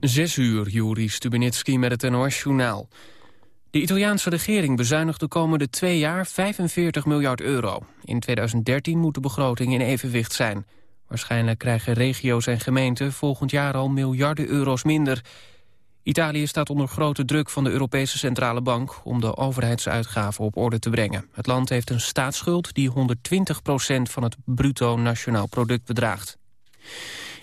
Zes uur, Juri Stubenitski met het NOS-journaal. De Italiaanse regering bezuinigt de komende twee jaar 45 miljard euro. In 2013 moet de begroting in evenwicht zijn. Waarschijnlijk krijgen regio's en gemeenten volgend jaar al miljarden euro's minder. Italië staat onder grote druk van de Europese Centrale Bank... om de overheidsuitgaven op orde te brengen. Het land heeft een staatsschuld die 120% van het bruto nationaal product bedraagt.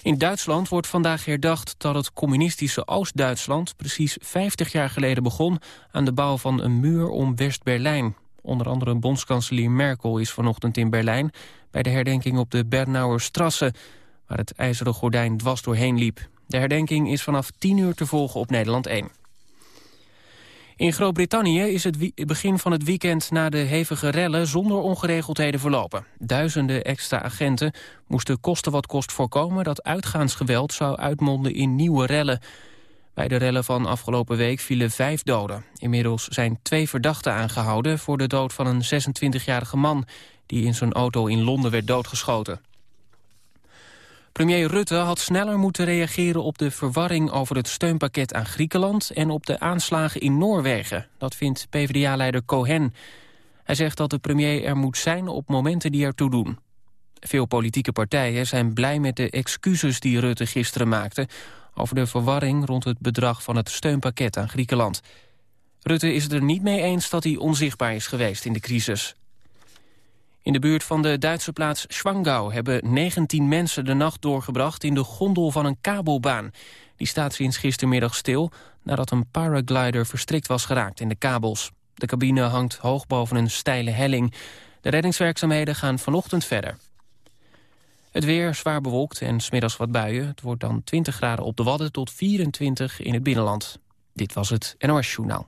In Duitsland wordt vandaag herdacht dat het communistische Oost-Duitsland... precies 50 jaar geleden begon aan de bouw van een muur om West-Berlijn. Onder andere bondskanselier Merkel is vanochtend in Berlijn... bij de herdenking op de Bernauer Strasse... waar het ijzeren gordijn dwars doorheen liep. De herdenking is vanaf 10 uur te volgen op Nederland 1. In Groot-Brittannië is het begin van het weekend na de hevige rellen zonder ongeregeldheden verlopen. Duizenden extra agenten moesten kosten wat kost voorkomen dat uitgaansgeweld zou uitmonden in nieuwe rellen. Bij de rellen van afgelopen week vielen vijf doden. Inmiddels zijn twee verdachten aangehouden voor de dood van een 26-jarige man die in zijn auto in Londen werd doodgeschoten. Premier Rutte had sneller moeten reageren op de verwarring over het steunpakket aan Griekenland en op de aanslagen in Noorwegen. Dat vindt PvdA-leider Cohen. Hij zegt dat de premier er moet zijn op momenten die ertoe doen. Veel politieke partijen zijn blij met de excuses die Rutte gisteren maakte... over de verwarring rond het bedrag van het steunpakket aan Griekenland. Rutte is het er niet mee eens dat hij onzichtbaar is geweest in de crisis. In de buurt van de Duitse plaats Schwangau hebben 19 mensen de nacht doorgebracht in de gondel van een kabelbaan. Die staat sinds gistermiddag stil nadat een paraglider verstrikt was geraakt in de kabels. De cabine hangt hoog boven een steile helling. De reddingswerkzaamheden gaan vanochtend verder. Het weer zwaar bewolkt en smiddags wat buien. Het wordt dan 20 graden op de Wadden tot 24 in het binnenland. Dit was het NOS Journaal.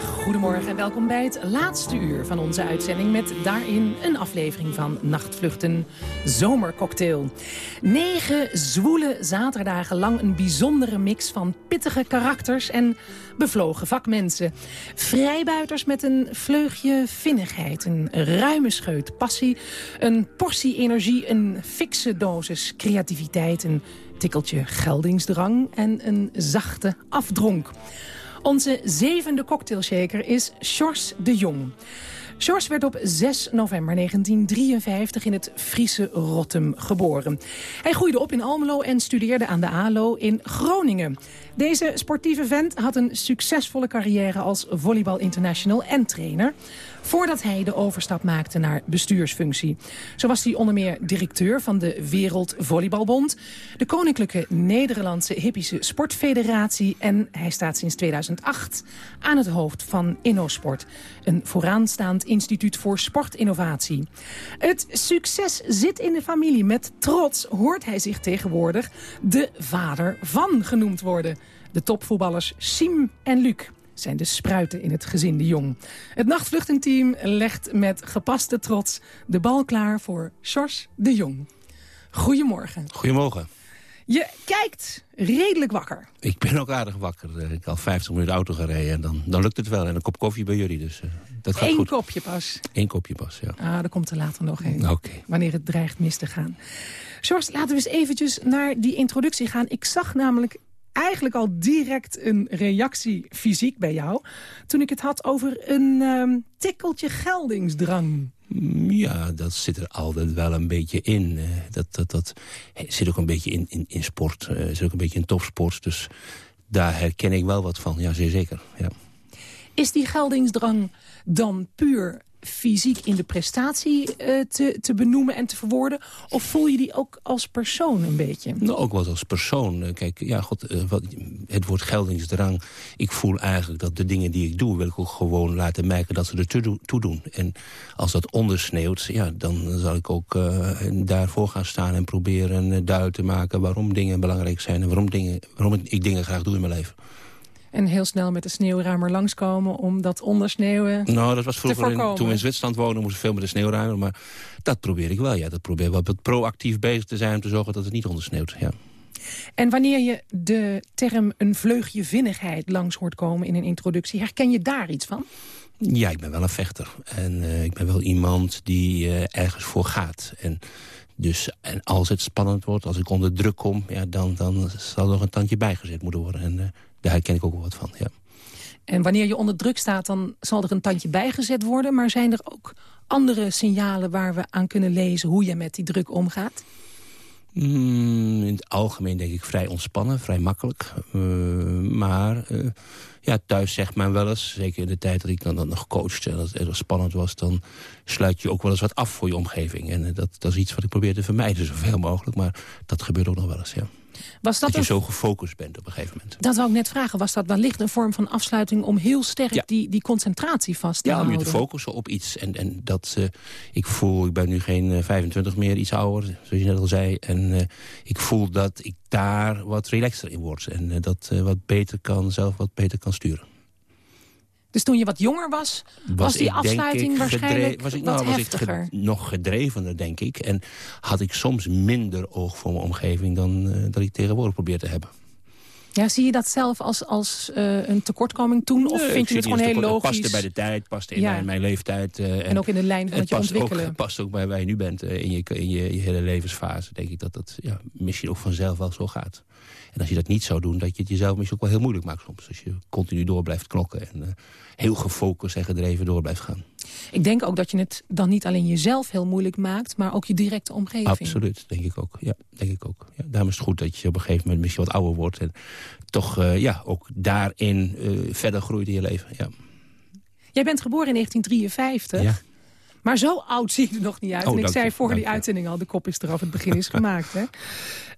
Goedemorgen en welkom bij het laatste uur van onze uitzending... met daarin een aflevering van Nachtvluchten Zomercocktail. Negen zwoele zaterdagen lang een bijzondere mix van pittige karakters... en bevlogen vakmensen. Vrijbuiters met een vleugje vinnigheid, een ruime scheut passie... een portie energie, een fikse dosis creativiteit... een tikkeltje geldingsdrang en een zachte afdronk. Onze zevende cocktailshaker is Sjors de Jong. Sjors werd op 6 november 1953 in het Friese Rottum geboren. Hij groeide op in Almelo en studeerde aan de ALO in Groningen. Deze sportieve vent had een succesvolle carrière als volleybal international en trainer voordat hij de overstap maakte naar bestuursfunctie. Zo was hij onder meer directeur van de Wereld Volleybalbond... de Koninklijke Nederlandse Hippische Sportfederatie... en hij staat sinds 2008 aan het hoofd van InnoSport... een vooraanstaand instituut voor sportinnovatie. Het succes zit in de familie. Met trots hoort hij zich tegenwoordig de vader van genoemd worden. De topvoetballers Siem en Luc zijn de spruiten in het gezin de Jong. Het nachtvluchtenteam legt met gepaste trots de bal klaar voor Sjors de Jong. Goedemorgen. Goedemorgen. Je kijkt redelijk wakker. Ik ben ook aardig wakker. Ik heb al 50 minuten auto gereden en dan, dan lukt het wel. En een kop koffie bij jullie, dus uh, dat gaat Eén goed. kopje pas. Eén kopje pas, ja. Ah, er komt er later nog een. Oké. Wanneer het dreigt mis te gaan. Sjors, laten we eens eventjes naar die introductie gaan. Ik zag namelijk eigenlijk al direct een reactie fysiek bij jou... toen ik het had over een um, tikkeltje geldingsdrang. Ja, dat zit er altijd wel een beetje in. Dat, dat, dat zit ook een beetje in, in, in sport, uh, zit ook een beetje in topsport. Dus daar herken ik wel wat van, ja, zeer zeker. Ja. Is die geldingsdrang dan puur fysiek in de prestatie uh, te, te benoemen en te verwoorden? Of voel je die ook als persoon een beetje? Nou, ook wat als persoon. Kijk, ja, god, uh, wat, het woord geldingsdrang. Ik voel eigenlijk dat de dingen die ik doe... wil ik ook gewoon laten merken dat ze er toe, doen. En als dat ondersneeuwt, ja, dan zal ik ook daarvoor gaan staan... en proberen duidelijk te maken waarom dingen belangrijk zijn... en waarom, dingen, waarom ik dingen graag doe in mijn leven. En heel snel met de sneeuwruimer langskomen om dat ondersneeuwen Nou, dat was vroeger, in, toen we in Zwitserland woonden, moesten we veel met de sneeuwruimer. Maar dat probeer ik wel, ja. Dat probeer wel proactief bezig te zijn om te zorgen dat het niet ondersneeuwt, ja. En wanneer je de term een vleugje vinnigheid langs hoort komen in een introductie... herken je daar iets van? Ja, ik ben wel een vechter. En eh, ik ben wel iemand die eh, ergens voor gaat. En, dus, en als het spannend wordt, als ik onder druk kom... Ja, dan, dan zal er nog een tandje bijgezet moeten worden. En eh, daar herken ik ook wel wat van, ja. En wanneer je onder druk staat, dan zal er een tandje bijgezet worden. Maar zijn er ook andere signalen waar we aan kunnen lezen... hoe je met die druk omgaat? Mm, in het algemeen denk ik vrij ontspannen, vrij makkelijk. Uh, maar uh, ja, thuis zegt men wel eens, zeker in de tijd dat ik dan, dan nog coachte... en dat het erg spannend was, dan sluit je ook wel eens wat af voor je omgeving. En uh, dat, dat is iets wat ik probeer te vermijden, zoveel mogelijk. Maar dat gebeurt ook nog wel eens, ja. Was dat, dat je een... zo gefocust bent op een gegeven moment. Dat wou ik net vragen. Was dat wellicht een vorm van afsluiting... om heel sterk ja. die, die concentratie vast te ja, houden? Ja, om je te focussen op iets. En, en dat, uh, ik voel, ik ben nu geen uh, 25 meer, iets ouder, zoals je net al zei. En uh, ik voel dat ik daar wat relaxter in word. En uh, dat wat beter kan, zelf wat beter kan sturen. Dus toen je wat jonger was, was, was die afsluiting ik, waarschijnlijk was ik, wat nou, heftiger? Was ik ge nog gedrevener, denk ik. En had ik soms minder oog voor mijn omgeving dan uh, dat ik tegenwoordig probeer te hebben. Ja, zie je dat zelf als, als uh, een tekortkoming toen? Of vind je het gewoon heel tekort, logisch? Het paste bij de tijd, paste in ja. mijn, mijn, leeftijd. Uh, en, en, ook in de lijn van het, je ontwikkelen. Past ook bij waar je nu bent uh, in, je, in je, je, hele levensfase. Denk ik dat dat ja, misschien ook vanzelf wel zo gaat. En als je dat niet zou doen, dat je het jezelf misschien ook wel heel moeilijk maakt soms. Als je continu door blijft klokken en uh, heel gefocust en gedreven door blijft gaan. Ik denk ook dat je het dan niet alleen jezelf heel moeilijk maakt... maar ook je directe omgeving. Absoluut, denk ik ook. Ja, denk ik ook. Ja, daarom is het goed dat je op een gegeven moment misschien wat ouder wordt... en toch uh, ja, ook daarin uh, verder groeit in je leven. Ja. Jij bent geboren in 1953. Ja. Maar zo oud zie je er nog niet uit. Oh, en ik zei voor die uitzending al, de kop is eraf, het begin is gemaakt. Hè?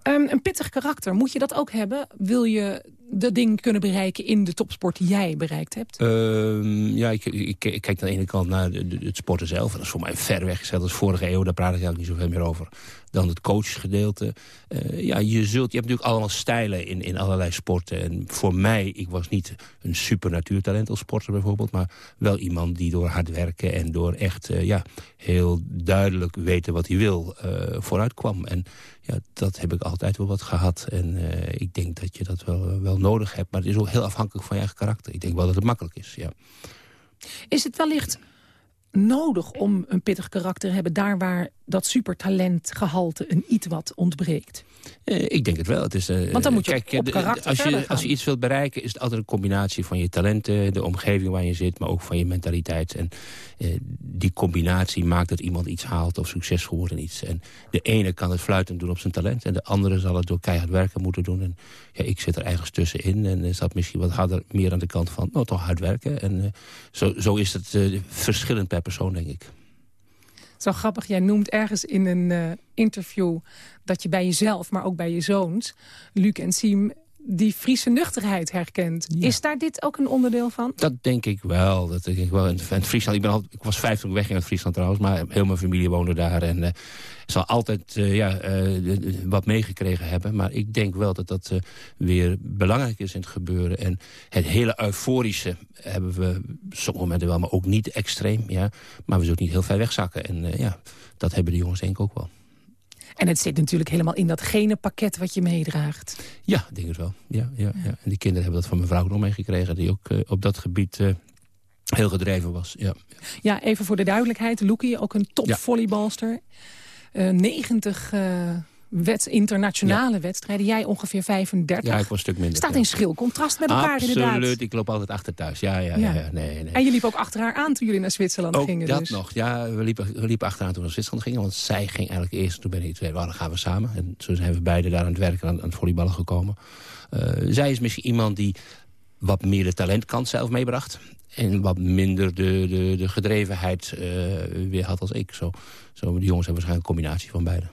Um, een pittig karakter, moet je dat ook hebben? Wil je de dingen kunnen bereiken in de topsport die jij bereikt hebt? Uh, ja, ik, ik, kijk aan de ene kant naar het sporten zelf. Dat is voor mij ver weg gezet als vorige eeuw. Daar praat ik eigenlijk niet zoveel meer over. Dan het coachgedeelte. Uh, ja, je, zult, je hebt natuurlijk allemaal stijlen in, in allerlei sporten. En voor mij, ik was niet een super natuurtalent als sporter bijvoorbeeld. Maar wel iemand die door hard werken en door echt uh, ja, heel duidelijk weten wat hij wil uh, vooruit kwam. En ja, dat heb ik altijd wel wat gehad. En ik denk dat je dat wel, wel nodig hebt. Maar het is ook heel afhankelijk van je eigen karakter. Ik denk wel dat het makkelijk is, ja. Is het wellicht nodig om een pittig karakter te hebben... daar waar dat supertalentgehalte een iets wat ontbreekt? Uh, ik denk het wel. Het is, uh, Want dan moet je kijk, op, als je, als je iets wilt bereiken, is het altijd een combinatie van je talenten, de omgeving waar je zit, maar ook van je mentaliteit. En uh, die combinatie maakt dat iemand iets haalt of succesvol wordt in iets. En de ene kan het fluitend doen op zijn talent en de andere zal het door keihard werken moeten doen. En ja, ik zit er ergens tussenin en dat misschien wat harder meer aan de kant van, nou toch hard werken. En zo, zo is het verschillend per persoon, denk ik. Zo grappig, jij noemt ergens in een uh, interview... dat je bij jezelf, maar ook bij je zoons, Luc en Siem... die Friese nuchterheid herkent. Ja. Is daar dit ook een onderdeel van? Dat denk ik wel. Dat denk ik wel. In, in Friesland, ik, ben al, ik was vijf toen ik wegging uit Friesland trouwens... maar heel mijn familie woonde daar en uh, zal altijd uh, ja, wat meegekregen hebben. Maar ik denk wel dat dat weer belangrijk is in het gebeuren. En het hele euforische hebben we sommige momenten wel, maar ook niet extreem. Ja. Maar we zullen niet heel ver wegzakken. En ja, dat hebben de jongens denk ik ook wel. En het zit natuurlijk helemaal in dat gene pakket wat je meedraagt. Ja, ik denk het wel. Ja, ja, ja. En die kinderen hebben dat van mijn vrouw nog meegekregen. Die ook uh, op dat gebied uh, heel gedreven was. Ja. ja, even voor de duidelijkheid. Loekie, ook een topvolleybalster. Ja. 90 wet, internationale ja. wedstrijden. Jij ongeveer 35. Ja, ik was een stuk minder. Staat in schil contrast met elkaar Absoluut. inderdaad. Absoluut, ik loop altijd achter thuis. Ja, ja, ja. ja. Nee, nee. En je liep ook achter haar aan toen jullie naar Zwitserland ook gingen. dat dus. nog. Ja, we liepen, we liepen achteraan toen we naar Zwitserland gingen. Want zij ging eigenlijk eerst. Toen ben ik twee, well, dan gaan we samen. En zo zijn we beide daar aan het werken, aan, aan het volleyballen gekomen. Uh, zij is misschien iemand die wat meer de talentkant zelf meebracht. En wat minder de, de, de gedrevenheid uh, weer had als ik. Zo, zo, die jongens hebben waarschijnlijk een combinatie van beide.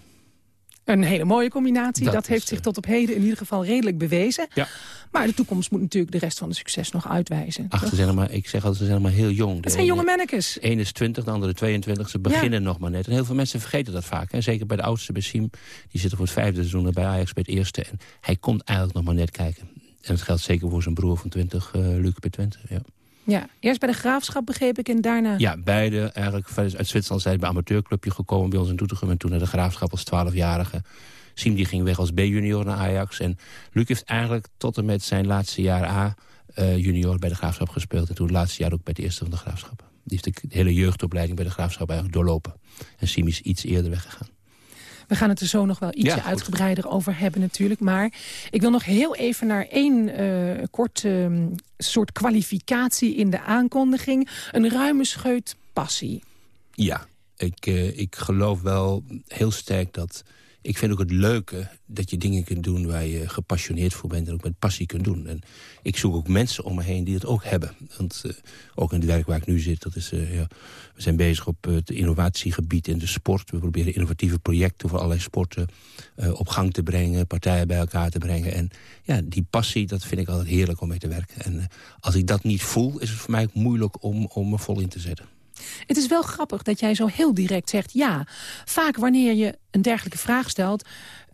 Een hele mooie combinatie. Dat, heeft is, zich uh, tot op heden in ieder geval redelijk bewezen. Ja. Maar de toekomst moet natuurlijk de rest van het succes nog uitwijzen. Ach, ze zijn maar, ik zeg altijd, ze zijn maar heel jong. Het zijn jonge mannekes. Ene is 20, de andere 22. Ze beginnen nog maar net. En heel veel mensen vergeten dat vaak. Hè. Zeker bij de oudste, Bessim. Die zit voor het vijfde seizoen bij Ajax bij het eerste. En hij komt eigenlijk nog maar net kijken. En dat geldt zeker voor zijn broer van 20, uh, Luc bij Twente. Ja. Ja, eerst bij de Graafschap begreep ik en daarna... Ja, beide eigenlijk. Uit Zwitserland zijn bij amateurclubje gekomen bij ons in Doetinchem... en toen naar de Graafschap als 12-jarige. Siem die ging weg als B-junior naar Ajax. En Luc heeft eigenlijk tot en met zijn laatste jaar A... Uh, junior bij de Graafschap gespeeld. En toen het laatste jaar ook bij de eerste van de Graafschap. Die heeft de hele jeugdopleiding bij de Graafschap eigenlijk doorlopen. En Siem is iets eerder weggegaan. We gaan het er zo nog wel ietsje uitgebreider over hebben natuurlijk. Maar ik wil nog heel even naar één uh, kort uh, soort kwalificatie in de aankondiging. Een ruime scheut passie. Ja, ik, uh, ik geloof wel heel sterk dat ik vind ook het leuke dat je dingen kunt doen waar je gepassioneerd voor bent... en ook met passie kunt doen. En ik zoek ook mensen om me heen die dat ook hebben. Want uh, ook in het werk waar ik nu zit, dat is, uh, ja, we zijn bezig op het innovatiegebied in de sport. We proberen innovatieve projecten voor allerlei sporten uh, op gang te brengen... partijen bij elkaar te brengen. En ja, die passie, dat vind ik altijd heerlijk om mee te werken. En als ik dat niet voel, is het voor mij ook moeilijk om, om me vol in te zetten. Het is wel grappig dat jij zo heel direct zegt ja. Vaak wanneer je een dergelijke vraag stelt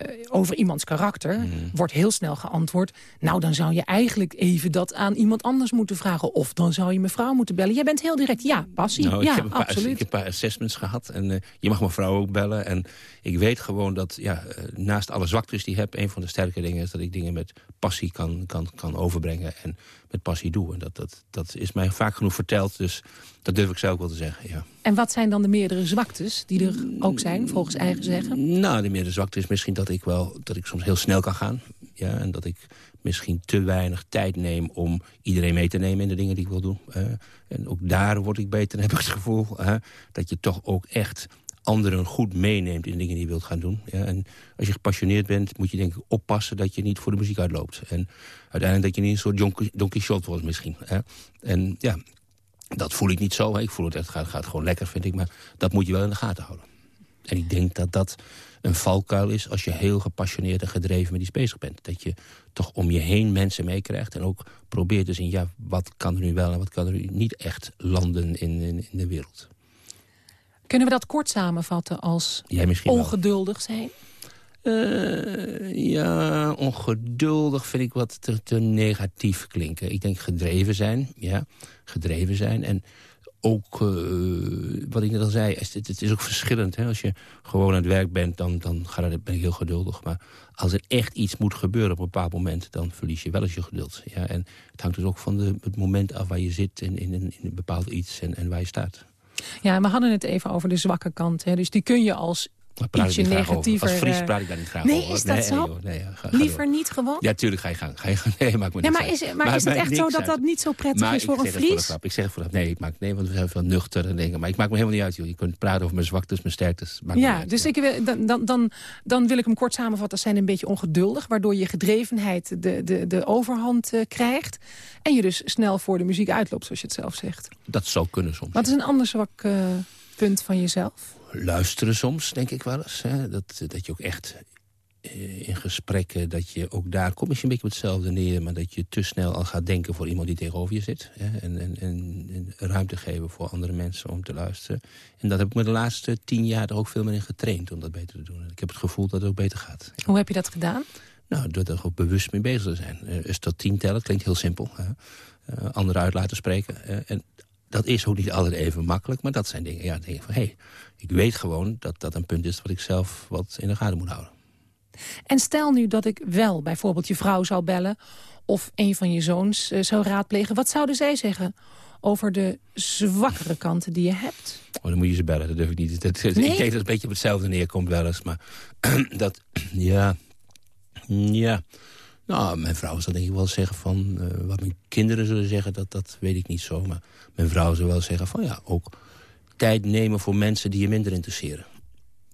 uh, over iemands karakter... Mm. wordt heel snel geantwoord... nou, dan zou je eigenlijk even dat aan iemand anders moeten vragen... of dan zou je mevrouw moeten bellen. Jij bent heel direct ja, passie. Nou, ja, ik, heb een paar, absoluut. ik heb een paar assessments gehad en uh, je mag mevrouw ook bellen. En ik weet gewoon dat ja, uh, naast alle zwaktes die ik heb... een van de sterke dingen is dat ik dingen met passie kan, kan, kan overbrengen... en met passie doe. En dat, dat, dat is mij vaak genoeg verteld, dus dat durf ik zelf wel te zeggen, ja. En wat zijn dan de meerdere zwaktes die er ook zijn, volgens eigen zeggen? Nou, de meerdere zwakte is misschien dat ik wel dat ik soms heel snel kan gaan. Ja, en dat ik misschien te weinig tijd neem om iedereen mee te nemen in de dingen die ik wil doen. Uh, en ook daar word ik beter, heb ik het gevoel. Uh, dat je toch ook echt anderen goed meeneemt in de dingen die je wilt gaan doen. Ja, en als je gepassioneerd bent, moet je denk ik oppassen dat je niet voor de muziek uitloopt. En uiteindelijk dat je niet een soort Don, Don Quixote wordt misschien. Hè. En ja, dat voel ik niet zo. Hè. Ik voel het, het gaat, gaat gewoon lekker, vind ik. Maar dat moet je wel in de gaten houden. En ik denk dat dat een valkuil is als je heel gepassioneerd en gedreven met iets bezig bent. Dat je toch om je heen mensen meekrijgt en ook probeert te zien... ja, wat kan er nu wel en wat kan er nu niet echt landen in, in, in de wereld. Kunnen we dat kort samenvatten als ongeduldig zijn? Uh, ja, ongeduldig vind ik wat te, te, negatief klinken. Ik denk gedreven zijn, ja, gedreven zijn. En ook, uh, wat ik net al zei, het, het is ook verschillend. Hè? Als je gewoon aan het werk bent, dan, dan ben ik heel geduldig. Maar als er echt iets moet gebeuren op een bepaald moment... dan verlies je wel eens je geduld. Ja? En het hangt dus ook van de, het moment af waar je zit... in, in, in een bepaald iets en, en waar je staat. Ja, we hadden het even over de zwakke kant. Hè? Dus die kun je als ietsje negatiever... Als Fries praat ik daar niet graag nee, over. Is dat nee, zo? Nee, nee, ga, Liever niet gewoon? Ja, tuurlijk ga je gang. Ga je gang. Nee, maakt me ja, maar is, maar, maar is het echt zo dat uit. dat niet zo prettig maar is voor een Fries? Voor ik zeg voor dat. Nee, ik maak, nee, want we zijn veel nuchter en dingen. Maar ik maak me helemaal niet uit, joh. Je kunt praten over mijn zwaktes, mijn sterktes. Maakt ja, uit, dus ja. Ik, dan, dan, dan, dan wil ik hem kort samenvatten. Zijn een beetje ongeduldig, waardoor je gedrevenheid de, de, de overhand uh, krijgt. En je dus snel voor de muziek uitloopt, zoals je het zelf zegt. Dat zou kunnen soms. Wat is een ander zwak uh, punt van jezelf? Luisteren soms, denk ik wel eens. Hè? Dat, dat je ook echt uh, in gesprekken, dat je ook daar kom je een beetje op hetzelfde neer... maar dat je te snel al gaat denken voor iemand die tegenover je zit. Hè? En, en, en, en, ruimte geven voor andere mensen om te luisteren. En dat heb ik me de laatste tien jaar er ook veel meer in getraind om dat beter te doen. En ik heb het gevoel dat het ook beter gaat. Hoe heb je dat gedaan? Nou, door er ook bewust mee bezig te zijn. Uh, is tot tien tellen, klinkt heel simpel. Hè? Uh, anderen uit laten spreken. en dat is ook niet altijd even makkelijk, maar dat zijn dingen, ja, dingen van... hé, hey, ik weet gewoon dat dat een punt is wat ik zelf wat in de gaten moet houden. En stel nu dat ik wel bijvoorbeeld je vrouw zou bellen... of een van je zoons uh, zou raadplegen. Wat zouden zij zeggen over de zwakkere kanten die je hebt? Oh, dan moet je ze bellen, dat durf ik niet. Dat, nee? Ik denk dat het een beetje op hetzelfde neerkomt wel eens. Maar dat, ja, ja... Nou, mijn vrouw zal denk ik wel zeggen van... Uh, wat mijn kinderen zullen zeggen, dat, dat weet ik niet zo. Maar mijn vrouw zal wel zeggen van ja, ook tijd nemen voor mensen die je minder interesseren.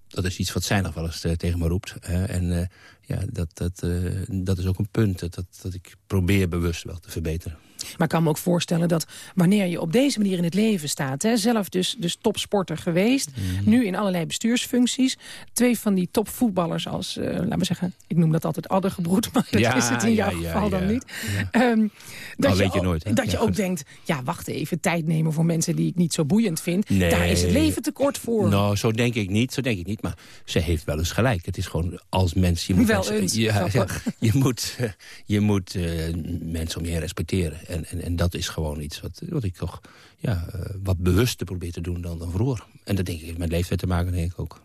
Dat is iets wat zij nog wel eens uh, tegen me roept. En uh, ja, dat, dat, dat is ook een punt dat, dat ik probeer bewust wel te verbeteren. Maar ik kan me ook voorstellen dat wanneer je op deze manier in het leven staat... Hè, zelf dus, dus topsporter geweest, mm. nu in allerlei bestuursfuncties... twee van die topvoetballers als, uh, laten we zeggen... ik noem dat altijd addergebroed, maar dat ja, is het in jouw ja, geval ja, dan niet. Um, dat je, je nooit. Dat je ook denkt, ja, wacht even, tijd nemen voor mensen die ik niet zo boeiend vind. Nee. Daar is het leven te kort voor. Nou, zo denk ik niet, zo denk ik niet. Maar ze heeft wel eens gelijk. Het is gewoon als mens, je moet wel eens. Grappig. je moet, eh, je moet eh, mensen om je heen respecteren. En, en, en dat is gewoon iets wat, wat ik toch ja, eh, wat bewuster probeer te doen dan, dan vroeger. En dat denk ik heeft met leeftijd te maken, denk ik ook.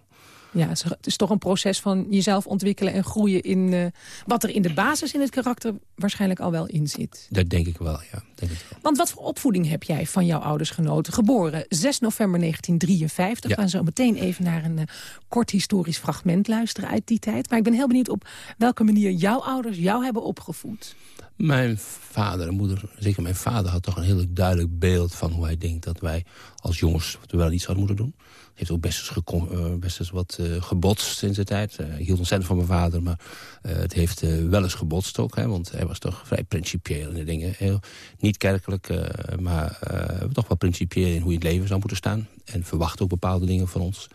Ja, het is- toch een proces van jezelf ontwikkelen en groeien in eh, wat er in de basis in het karakter waarschijnlijk al wel in zit. Dat denk ik wel, ja. Denk het wel. Want wat voor opvoeding heb jij van jouw ouders genoten? Geboren 6 november 1953. Ja. We gaan zo meteen even naar een eh, kort historisch fragment luisteren uit die tijd. Maar ik ben heel benieuwd op welke manier jouw ouders jou hebben opgevoed. Mijn vader en moeder, zeker mijn vader, had toch een heel duidelijk beeld van hoe hij denkt dat wij als jongens wel iets hadden moeten doen. Hij heeft ook best eens, gecom- eh, best eens wat eh, gebotst in zijn tijd. Ik hield ontzettend van mijn vader, maar het heeft wel eens gebotst ook. Hè, want hij was toch vrij principieel in de dingen. Heel, niet kerkelijk, eh, maar eh, toch wel principieel in hoe je in het leven zou moeten staan. En verwacht ook bepaalde dingen van ons.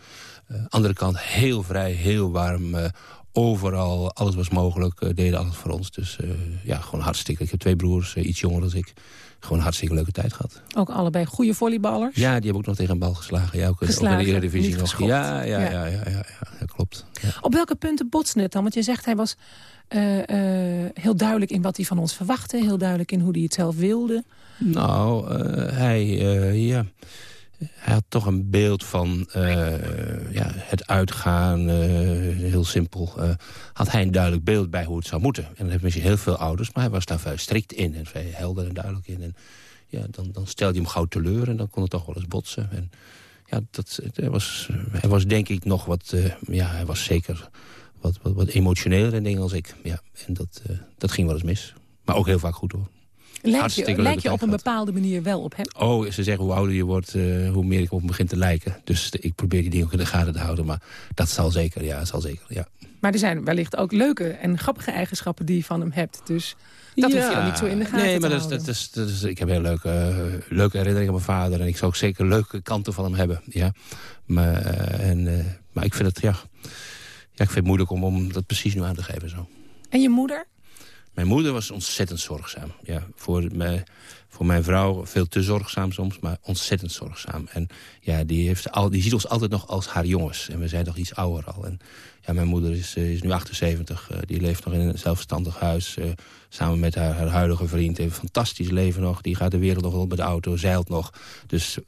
Eh, andere kant heel vrij, heel warm. overal, alles was mogelijk. deden alles voor ons. Dus ja, gewoon hartstikke. Ik heb twee broers, iets jonger dan ik. Gewoon een hartstikke leuke tijd gehad. Ook allebei goede volleyballers. Ja, die hebben ook nog tegen een bal geslagen. Ja, ook, ook in de Eredivisie nog. Ja, ja, Ja. ja, ja, ja, ja, dat klopt. Op welke punten botste het dan? Want je zegt hij was heel duidelijk in wat hij van ons verwachtte. Heel duidelijk in hoe hij het zelf wilde. Nou, eh, hij, eh, ja, hij had toch een beeld van eh, ja, het uitgaan, eh, heel simpel. eh, had hij een duidelijk beeld bij hoe het zou moeten. En dat heeft misschien heel veel ouders, maar hij was daar vrij strikt in. En vrij helder en duidelijk in. En ja, dan, dan stelde je hem gauw teleur en dan kon het toch wel eens botsen. En ja, dat, hij, was, hij was denk ik nog wat, eh, ja, hij was zeker wat, wat, wat emotioneler in dingen als ik. Ja, en dat, eh, dat ging wel eens mis. Maar ook heel vaak goed hoor. Lijk Hartstikke je, lijk je op een bepaalde manier wel op hem? Oh, ze zeggen hoe ouder je wordt, eh, hoe meer ik op hem begin te lijken. Dus ik probeer die dingen ook in de gaten te houden. Maar dat zal zeker, ja, zal zeker, ja. Maar er zijn wellicht ook leuke en grappige eigenschappen die je van hem hebt. Dus dat hoef je dan niet zo in de gaten Nee, maar te dat is, dat is, dat is, ik heb heel leuke, eh, leuke herinneringen aan mijn vader. En ik zou ook zeker leuke kanten van hem hebben. Ja. Maar, en, maar ik vind het, ja, ja, ik vind het moeilijk om, om dat precies nu aan te geven. Zo. En je moeder? Mijn moeder was ontzettend zorgzaam. Ja, voor, mij, voor mijn vrouw veel te zorgzaam soms, maar ontzettend zorgzaam. En ja, die, heeft al, die ziet ons altijd nog als haar jongens. En we zijn nog iets ouder al. En ja, mijn moeder is, eh, is nu 78. eh, die leeft nog in een zelfstandig huis. eh, samen met haar, haar huidige vriend. Heeft een fantastisch leven nog. Die gaat de wereld nog wel met de auto, zeilt nog. Dus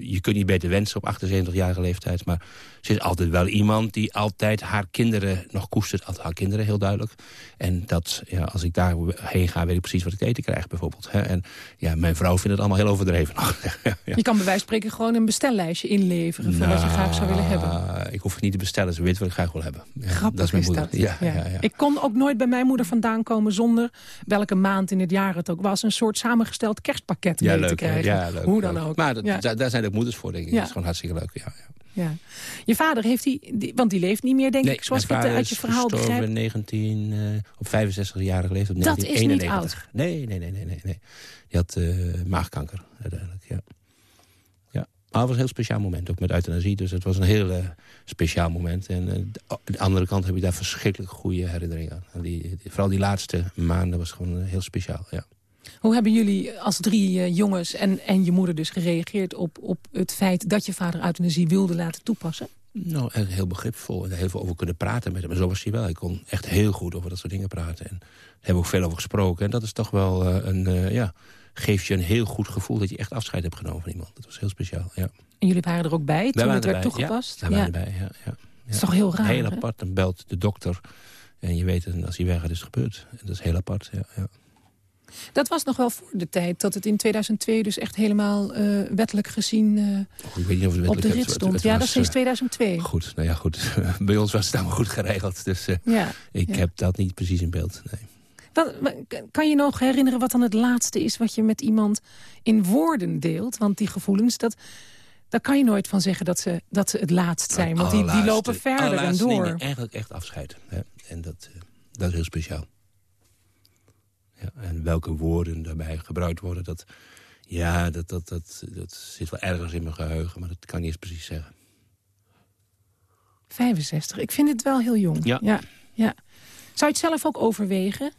je, kunt niet beter wensen op 78-jarige leeftijd. Maar ze is altijd wel iemand die altijd haar kinderen nog koestert. Altijd haar kinderen, heel duidelijk. En dat, ja, als ik daarheen ga, weet ik precies wat ik te eten krijg, bijvoorbeeld. Hè. En ja, mijn vrouw vindt het allemaal heel overdreven ja. Je kan bij wijze van spreken gewoon een bestellijstje inleveren... van wat je graag zou willen hebben. Nou, Ik hoef het niet te bestellen, ze weet wat ik graag wil hebben. Ja, Grappig dat is mijn is moeder. dat. Ja, ja. Ja, Ik kon ook nooit bij mijn moeder vandaan komen zonder... welke maand in het jaar het ook was... een soort samengesteld kerstpakket mee leuk, te krijgen. Ja, leuk, Hoe leuk. dan ook. Maar dat, daar, zijn ook moeders voor, denk ik. Dat is gewoon hartstikke leuk. Ja, ja. Je vader heeft die, die... Want die leeft niet meer, denk ik, zoals ik mijn het vader uit je verhaal begrijp. in 19, eh, op 65-jarige leeftijd. op Dat is niet 1991. Nee, nee, nee, nee, nee. nee. Die had eh, maagkanker uiteindelijk, ja. ja. Maar het was een heel speciaal moment, ook met euthanasie. Dus het was een heel eh, speciaal moment. En eh, aan de andere kant heb ik daar verschrikkelijk goede herinneringen aan. En die, die- vooral die laatste maanden was gewoon eh, heel speciaal, ja. Hoe hebben jullie als drie eh, jongens en, en je moeder dus gereageerd... Op, op het feit dat je vader euthanasie wilde laten toepassen? Nou, eigenlijk heel begripvol en heel veel over kunnen praten met hem. En zo was hij wel. Hij kon echt heel goed over dat soort dingen praten. En daar hebben we ook veel over gesproken. En dat is toch wel een, een eh, ja, geeft je een heel goed gevoel dat je echt afscheid hebt genomen van iemand. Dat was heel speciaal, ja. En jullie waren er ook bij toen het werd toegepast? Ja, wij waren erbij, ja. ja, Dat is toch heel raar, Heel apart, dan belt de dokter. En je weet, dat als hij weggaat, is het gebeurd. En dat is heel apart, ja. ja. Dat was nog wel voor de tijd dat het in 2002 dus echt helemaal eh, wettelijk gezien eh, Goed, ik weet niet of het op de rit stond. het ja, was, dat is sinds eh, 2002. Goed, nou ja, goed. Bij ons was het allemaal goed geregeld. Dus eh, Ja. ik ja. heb dat niet precies in beeld, nee. Wat, kan je nog herinneren wat dan het laatste is... wat je met iemand in woorden deelt? Want die gevoelens, dat, daar kan je nooit van zeggen dat ze, dat ze het laatst zijn. Want die, die lopen verder en door. neem eigenlijk echt afscheid. Hè? En dat, eh, dat is heel speciaal. Ja, en welke woorden daarbij gebruikt worden, dat, ja, dat, dat, dat, dat zit wel ergens in mijn geheugen, maar dat kan ik niet eens precies zeggen. 65. Ik vind het wel heel jong. Ja. ja, ja. Zou je het zelf ook overwegen?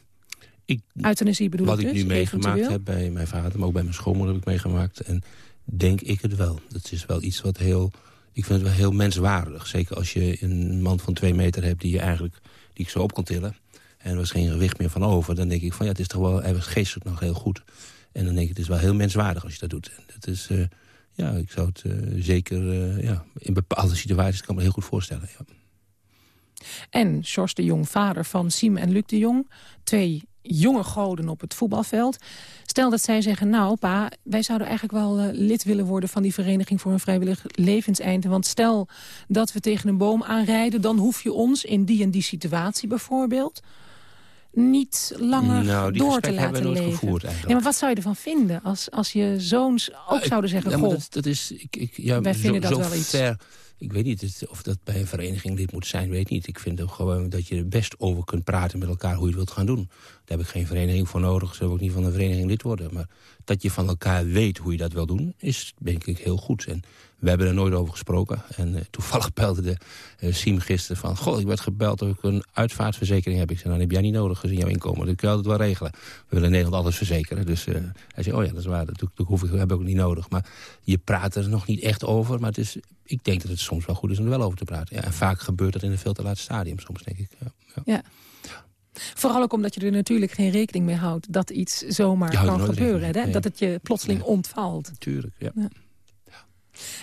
Ik, Euthanasie bedoel wat ik ik dus, nu meegemaakt eventueel? heb bij mijn vader, maar ook bij mijn schoonmoeder heb ik meegemaakt. En denk ik het wel. Dat is wel iets wat heel... Ik vind het wel heel menswaardig. Zeker als je een man van twee meter hebt die je eigenlijk die ik zo op kon tillen. En er was geen gewicht meer van over. Dan denk ik van ja, het is toch wel, hij was geestelijk nog heel goed. En dan denk ik, het is wel heel menswaardig als je dat doet. En dat is, uh, ja, ik zou het uh, zeker, uh, ja, in bepaalde situaties kan me heel goed voorstellen. Ja. En George de Jong, vader van Siem en Luc de Jong. Twee jonge goden op het voetbalveld. Stel dat zij zeggen, nou pa, wij zouden eigenlijk wel lid willen worden... van die Vereniging voor een Vrijwillig Levenseinde. Want stel dat we tegen een boom aanrijden... dan hoef je ons in die en die situatie bijvoorbeeld niet langer nou, door te laten leven. Gevoerd, ja, maar wat zou je ervan vinden als, als je zoons ook zouden zeggen... Ja, goh, dat, dat, is, ik, ik, ja, wij vinden zo, dat wel iets. Ver, ik weet niet of dat bij een vereniging lid moet zijn, weet niet. Ik vind ook gewoon dat je er best over kunt praten met elkaar hoe je het wilt gaan doen. Daar heb ik geen vereniging voor nodig, zullen ook niet van een vereniging lid worden. Maar dat je van elkaar weet hoe je dat wil doen, is denk ik heel goed. En we hebben er nooit over gesproken. En uh, toevallig belde de uh, Siem gisteren van... goh, ik werd gebeld of ik een uitvaartverzekering heb. Ik zei, nou, dat heb jij niet nodig gezien jouw inkomen. Dat kun je altijd wel regelen. We willen in Nederland alles verzekeren. Dus uh, hij zei, oh ja, dat is waar. Dat, dat hoef ik, heb ik ook niet nodig. Maar je praat er nog niet echt over. Maar het is, ik denk dat het soms wel goed is om er wel over te praten. Ja, en vaak gebeurt dat in een veel te laat stadium soms, denk ik. Ja. ja. Vooral ook omdat je er natuurlijk geen rekening mee houdt... dat iets zomaar kan gebeuren. Hè? Dat het je plotseling ontvalt. Tuurlijk, ja. ja.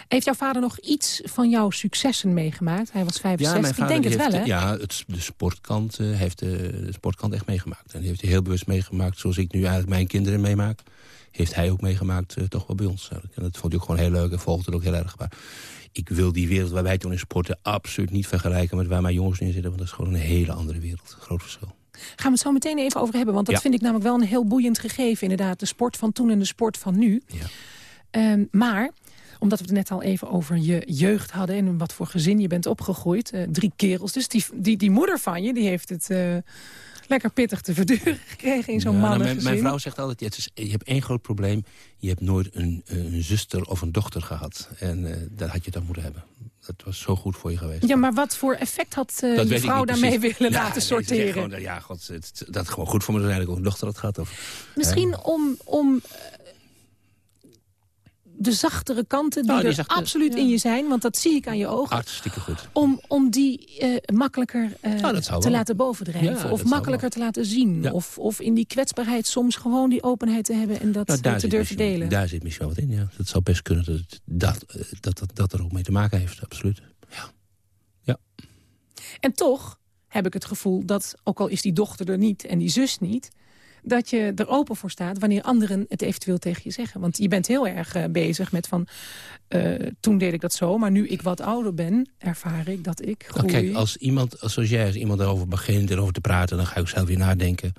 Heeft jouw vader nog iets van jouw successen meegemaakt? Hij was 65, ja, ik denk het wel, hè? Ja, het, de sportkant uh, heeft de, de, sportkant echt meegemaakt. En die heeft hij heel bewust meegemaakt, zoals ik nu eigenlijk mijn kinderen meemaak. Heeft hij ook meegemaakt, uh, toch wel bij ons. En dat vond hij ook gewoon heel leuk en volgde het ook heel erg. Maar ik wil die wereld waar wij toen in sporten absoluut niet vergelijken... met waar mijn jongens nu in zitten, want dat is gewoon een hele andere wereld. Groot verschil. Gaan we het zo meteen even over hebben, want dat Ja. vind ik namelijk wel een heel boeiend gegeven. Inderdaad, de sport van toen en de sport van nu. Ja. Ehm, maar omdat we het net al even over je jeugd hadden... en wat voor gezin je bent opgegroeid. eh, drie kerels. Dus die, die, die moeder van je, die heeft het eh, lekker pittig te verduren gekregen in zo'n Ja, nou, mijn, mijn vrouw zegt altijd, ja, het is, je hebt één groot probleem. Je hebt nooit een, een zuster of een dochter gehad. En eh daar had je aan moeten hebben. Dat was zo goed voor je geweest. Ja, maar wat voor effect had Dat je vrouw daarmee precies. willen Ja, laten sorteren? gewoon, ja, god, het, dat het gewoon goed voor me zijn dat ik ook een dochter had gehad. Of, Misschien om, om de zachtere kanten die, Nou, die er zachte- absoluut ja. in je zijn... want dat zie ik aan je ogen... hartstikke goed. om, om die eh, makkelijker eh, Nou, zou te wel. laten bovendrijven. Ja, of makkelijker te laten zien. Ja. Of, of in die kwetsbaarheid soms gewoon die openheid te hebben... en dat Nou, te durven misschien, delen. daar zit misschien wel wat in, ja. Dat zou best kunnen dat dat, eh, dat, dat, dat er ook mee te maken heeft, absoluut. En toch heb ik het gevoel dat, ook al is die dochter er niet en die zus niet... dat je er open voor staat wanneer anderen het eventueel tegen je zeggen. Want je bent heel erg eh, bezig met van... eh, toen deed ik dat zo, maar nu ik wat ouder ben... ervaar ik dat ik groei. Nou, kijk, als iemand, als zoals jij, als iemand erover begint erover te praten... dan ga ik zelf weer nadenken.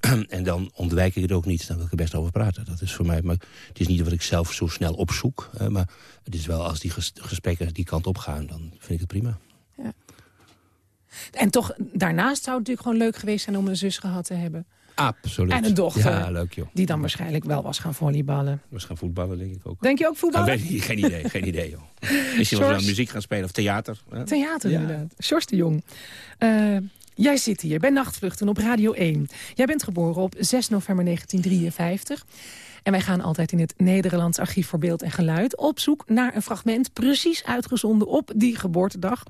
en dan ontwijk ik het ook niet. Dan wil ik er best over praten. Dat is voor mij, maar het is niet wat ik zelf zo snel opzoek. Hè, maar het is wel als die ges- gesprekken die kant op gaan, dan vind ik het prima. En toch, daarnaast zou het natuurlijk gewoon leuk geweest zijn... om een zus gehad te hebben. Absoluut. En een dochter. Ja, leuk joh. Die dan waarschijnlijk wel was gaan volleyballen. We gaan voetballen, denk ik ook. Denk je ook Ah, voetballen? weet ik, geen idee, geen idee joh. Misschien wel George? aan muziek gaan spelen of theater. hè? Theater Ja. inderdaad. Sjors de Jong. Eh, jij zit hier bij Nachtvluchten op Radio 1. Jij bent geboren op 6 november 1953. En wij gaan altijd in het Nederlands Archief voor Beeld en Geluid... op zoek naar een fragment precies uitgezonden op die geboortedag.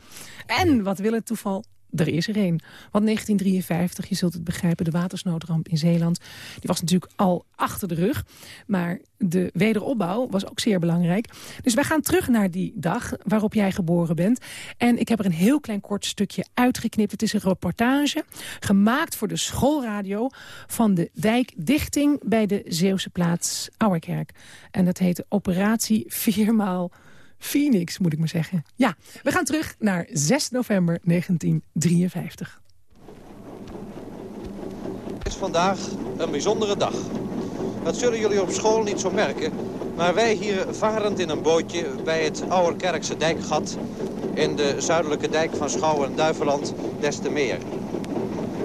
En wat wil het toeval... Er is er een. Want 1953, je zult het begrijpen, de watersnoodramp in Zeeland... die was natuurlijk al achter de rug. Maar de wederopbouw was ook zeer belangrijk. Dus wij gaan terug naar die dag waarop jij geboren bent. En ik heb er een heel klein kort stukje uitgeknipt. Het is een reportage gemaakt voor de schoolradio... van de dijkdichting bij de Zeeuwse plaats Ouwerkerk. En dat heette Operatie Viermaal Phoenix, moet ik maar zeggen. Ja, we gaan terug naar 6 november 1953. Het is vandaag een bijzondere dag. Dat zullen jullie op school niet zo merken. Maar wij hier varend in een bootje bij het Ouwerkerkse dijkgat... in de zuidelijke dijk van Schouwen en Duiveland des te meer.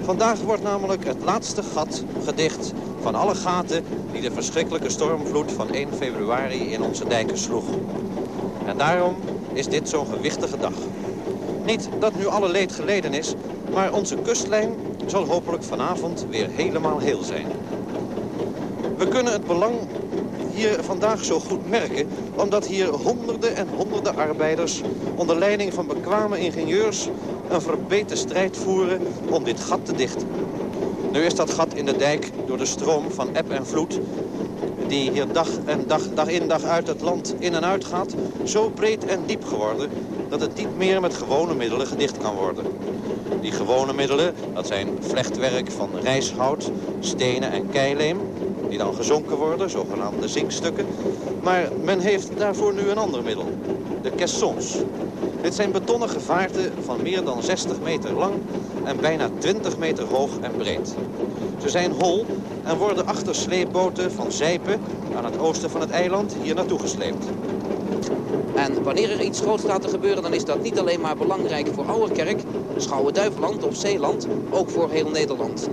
Vandaag wordt namelijk het laatste gat gedicht van alle gaten... die de verschrikkelijke stormvloed van 1 februari in onze dijken sloeg. En daarom is dit zo'n gewichtige dag. Niet dat nu alle leed geleden is, maar onze kustlijn zal hopelijk vanavond weer helemaal heel zijn. We kunnen het belang hier vandaag zo goed merken... omdat hier honderden en honderden arbeiders... onder leiding van bekwame ingenieurs... een verbeten strijd voeren om dit gat te dichten. Nu is dat gat in de dijk door de stroom van eb en vloed die hier dag, en dag, dag in dag uit het land in en uit gaat... zo breed en diep geworden dat het niet meer met gewone middelen gedicht kan worden. Die gewone middelen, dat zijn vlechtwerk van rijshout, stenen en keileem... die dan gezonken worden, zogenaamde zinkstukken. Maar men heeft daarvoor nu een ander middel, de caissons. Dit zijn betonnen gevaarten van meer dan 60 meter lang en bijna 20 meter hoog en breed. Ze zijn hol en worden achter sleepboten van Zijpen aan het oosten van het eiland hier naartoe gesleept. En wanneer er iets groots staat te gebeuren, dan is dat niet alleen maar belangrijk voor Ouwerkerk, Schouwen-Duiveland of Zeeland, ook voor heel Nederland.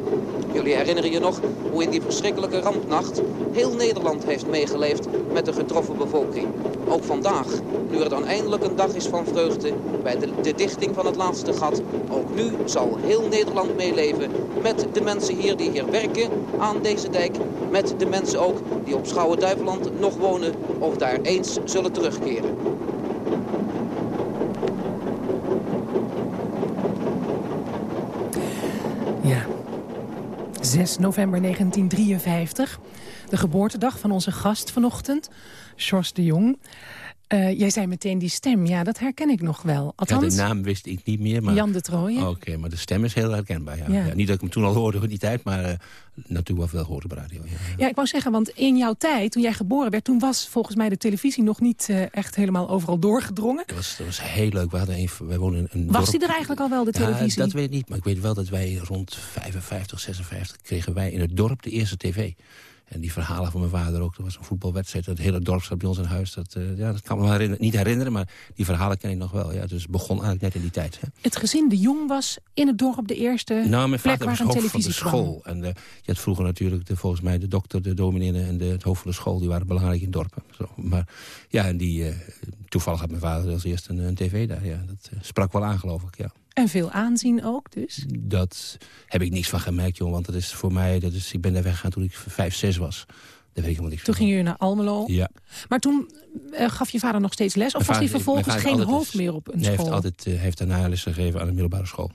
Jullie herinneren je nog hoe in die verschrikkelijke rampnacht heel Nederland heeft meegeleefd met de getroffen bevolking. Ook vandaag, nu er dan eindelijk een dag is van vreugde bij de, de dichting van het laatste gat. Ook nu zal heel Nederland meeleven met de mensen hier die hier werken aan deze dijk. Met de mensen ook die op Schouwen-Duiveland nog wonen of daar eens zullen terugkeren. Ja. 6 november 1953. De geboortedag van onze gast vanochtend, Sjors de Jong. Eh, jij zei meteen die stem, ja, dat herken ik nog wel. Ja, Althans, de naam wist ik niet meer. Maar... Jan de Trooijen. Oké, maar de stem is heel herkenbaar. Ja. Ja. Ja, niet dat ik hem toen al hoorde in die tijd, maar uh, natuurlijk wel veel hoorde op radio. Ja. Ik wou zeggen, want in jouw tijd, toen jij geboren werd... toen was volgens mij de televisie nog niet eh, echt helemaal overal doorgedrongen. Dat, was, dat was heel leuk. We hadden een, wij woonden in een Was dorp. die er eigenlijk al wel, de televisie? Dat weet ik niet. Maar ik weet wel dat wij rond 55, 56 kregen wij in het dorp de eerste tv. En die verhalen van mijn vader ook. Er was een voetbalwedstrijd. Het hele dorp zat bij ons in huis. Dat, uh, ja, dat kan me herinner, niet herinneren, maar die verhalen ken ik nog wel. Ja, dus het begon eigenlijk net in die tijd. Hè. Het gezin De Jong was in het dorp de eerste Nou, mijn plek vader waar was een hoofd van de kwam. school. En uh, je had vroeger natuurlijk de, volgens mij de dokter, de dominee en de, het hoofd van de school. Die waren belangrijk in dorpen. Zo, maar ja, en die, uh, toevallig had mijn vader als eerste een, een tv daar. Ja, dat sprak wel aan, geloof ik, ja. En veel aanzien ook, dus? Dat heb ik niks van gemerkt, joh. Want dat is voor mij, dat is, ik ben daar weggegaan toen ik vijf, zes was. Daar weet ik helemaal niks Toen van. ging je naar Almelo. Ja. Maar toen uh, gaf je vader nog steeds les? Of Mijn was hij vervolgens geen hoofd meer op een Nee, school? Hij heeft, altijd, uh, heeft daarna les gegeven aan de middelbare school.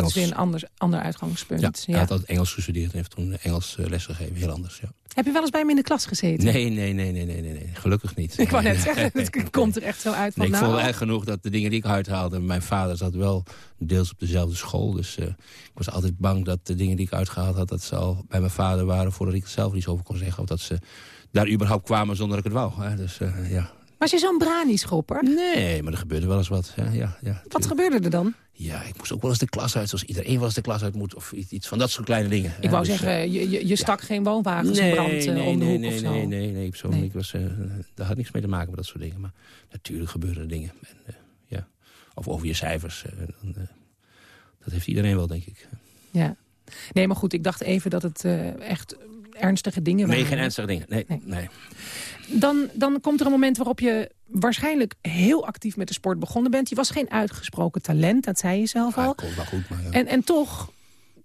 Dat is weer een ander, ander uitgangspunt. Ja, Ja. hij had altijd Engels gestudeerd en heeft toen Engels uh, les gegeven. Heel anders, ja. Heb je wel eens bij hem in de klas gezeten? Nee, nee, nee, nee, nee, nee, nee. Gelukkig niet. Ik wou net zeggen, het komt er echt zo uit van... Nee, ik nou, vond erg genoeg dat de dingen die ik uithaalde... mijn vader zat wel deels op dezelfde school. Dus uh, ik was altijd bang dat de dingen die ik uitgehaald had... dat ze al bij mijn vader waren voordat ik er zelf iets over kon zeggen. Of dat ze daar überhaupt kwamen zonder dat ik het wou. Hè. Dus uh, ja. Was je zo'n brani-schopper? Nee, maar er gebeurde wel eens wat. Ja, ja, ja, Wat gebeurde er dan? Ja, ik moest ook wel eens de klas uit, zoals iedereen wel eens de klas uit moet. Of iets van dat soort kleine dingen. Ik wou dus, zeggen, je, je, je stak ja. geen woonwagens nee, in brand nee, om de hoek nee, of zo? Nee, nee, nee. Zo, nee. Ik was, uh, daar had niks mee te maken met dat soort dingen. Maar natuurlijk gebeuren er dingen. En, uh, ja. Of over je cijfers. Dan, eh, dat heeft iedereen wel, denk ik. Ja. Nee, maar goed, ik dacht even dat het echt ernstige dingen waren. Nee, geen ernstige dingen. Nee, nee. nee. Dan, dan komt er een moment waarop je waarschijnlijk heel actief met de sport begonnen bent. Je was geen uitgesproken talent, dat zei je zelf al. Ja, wel goed, maar ja. en, en toch,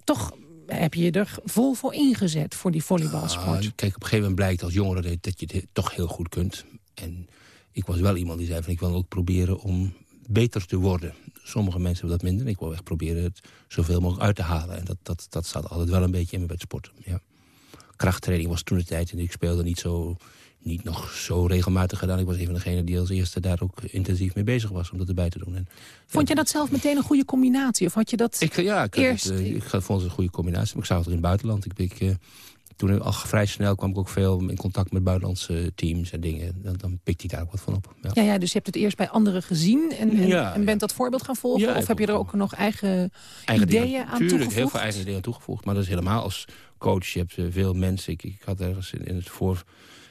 toch heb je je er vol voor ingezet, voor die volleybalsport. Ah, kijk, op een gegeven moment blijkt als jongere dat je het toch heel goed kunt. En ik was wel iemand die zei van ik wil ook proberen om beter te worden. Sommige mensen hebben dat minder. Ik wil echt proberen het zoveel mogelijk uit te halen. En dat, dat, dat zat altijd wel een beetje in me bij het sporten. Ja. Krachttraining was toen de tijd en ik speelde niet zo niet nog zo regelmatig gedaan. Ik was een van degenen die als eerste daar ook intensief mee bezig was om dat erbij te doen. En, vond je dat zelf meteen een goede combinatie? Of had je dat ik, ja, ik, eerst... Het, uh, ik vond het een goede combinatie. Maar ik zag het in het buitenland. Ik, ik, uh, toen al vrij snel kwam ik ook veel in contact met buitenlandse teams en dingen. Dan, dan pikte ik daar ook wat van op. Ja. Ja, ja, dus je hebt het eerst bij anderen gezien en, en, ja, en bent dat voorbeeld gaan volgen? of heb je er ook nog eigen, eigen ideeën dingen, aan tuurlijk, toegevoegd? heel veel eigen ideeën aan toegevoegd. Maar dat is helemaal als coach. Je hebt uh, veel mensen. Ik, ik had ergens in, in het voor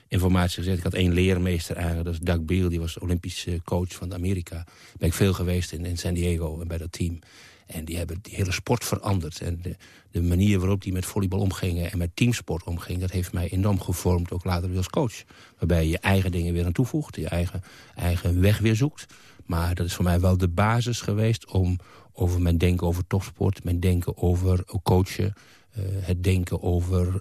informatie gezet. Ik had één leermeester eigenlijk, dat is Doug Beal. Die was Olympisch coach van Amerika. Ben ik veel geweest in, in San Diego en bij dat team. En die hebben die hele sport veranderd. En de, de manier waarop die met volleybal omgingen en met teamsport omging... dat heeft mij enorm gevormd, ook later als coach. Waarbij je je eigen dingen weer aan toevoegt, je eigen, eigen weg weer zoekt. Maar dat is voor mij wel de basis geweest om over mijn denken over topsport... mijn denken over coachen, het denken over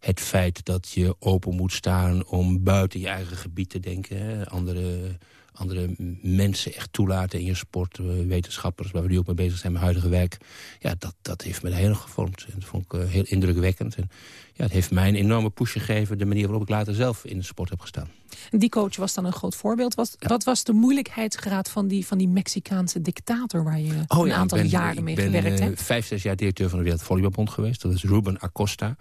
het feit dat je open moet staan... om buiten je eigen gebied te denken. Hè. Andere andere mensen echt toelaten in je sport. wetenschappers, waar we nu ook mee bezig zijn met huidige werk. Ja, dat, dat heeft me heel erg gevormd. En dat vond ik heel indrukwekkend. En ja, het heeft mij een enorme push gegeven... de manier waarop ik later zelf in de sport heb gestaan. Die coach was dan een groot voorbeeld. Wat, wat was de moeilijkheidsgraad van die, van die Mexicaanse dictator... waar je oh, een aantal jaren mee gewerkt hebt? Ik ben vijf, zes jaar directeur van de Wereldvolleybalbond geweest. Dat is Ruben Acosta.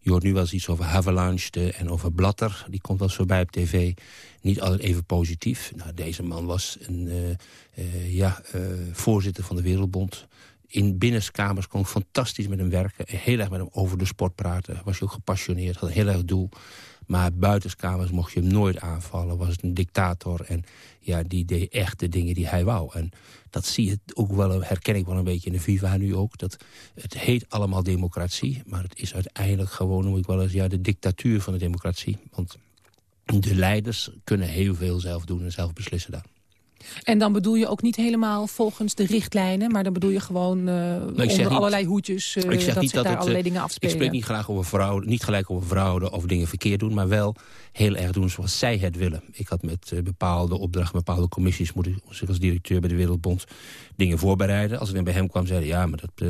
Je hoort nu wel eens iets over Havelange en over Blatter. Die komt wel eens voorbij op tv. Niet altijd even positief. Nou, deze man was een uh, uh, ja, uh, voorzitter van de Wereldbond in binnenskamers kon fantastisch met hem werken. Heel erg met hem over de sport praten. Was hij ook gepassioneerd, had een heel erg doel. Maar buitenskamers mocht je hem nooit aanvallen. Was het een dictator en ja, die deed echt de dingen die hij wou. En dat zie je ook wel, herken ik wel een beetje in de FIFA nu ook. Dat het heet allemaal democratie, maar het is uiteindelijk gewoon, noem ik wel eens, ja, de dictatuur van de democratie. Want de leiders kunnen heel veel zelf doen en zelf beslissen daar. En dan bedoel je ook niet helemaal volgens de richtlijnen... maar dan bedoel je gewoon uh, nou, onder allerlei hoedjes uh, ik zeg dat niet dat daar het, allerlei eh, dingen afspelen. Ik spreek niet, graag over vrouwen, niet gelijk over vrouwen of dingen verkeerd doen... maar wel heel erg doen zoals zij het willen. Ik had met bepaalde opdrachten, bepaalde commissies... moet ik als directeur bij de Wereldbond dingen voorbereiden. Als ik dan bij hem kwam, zei ja, maar dat,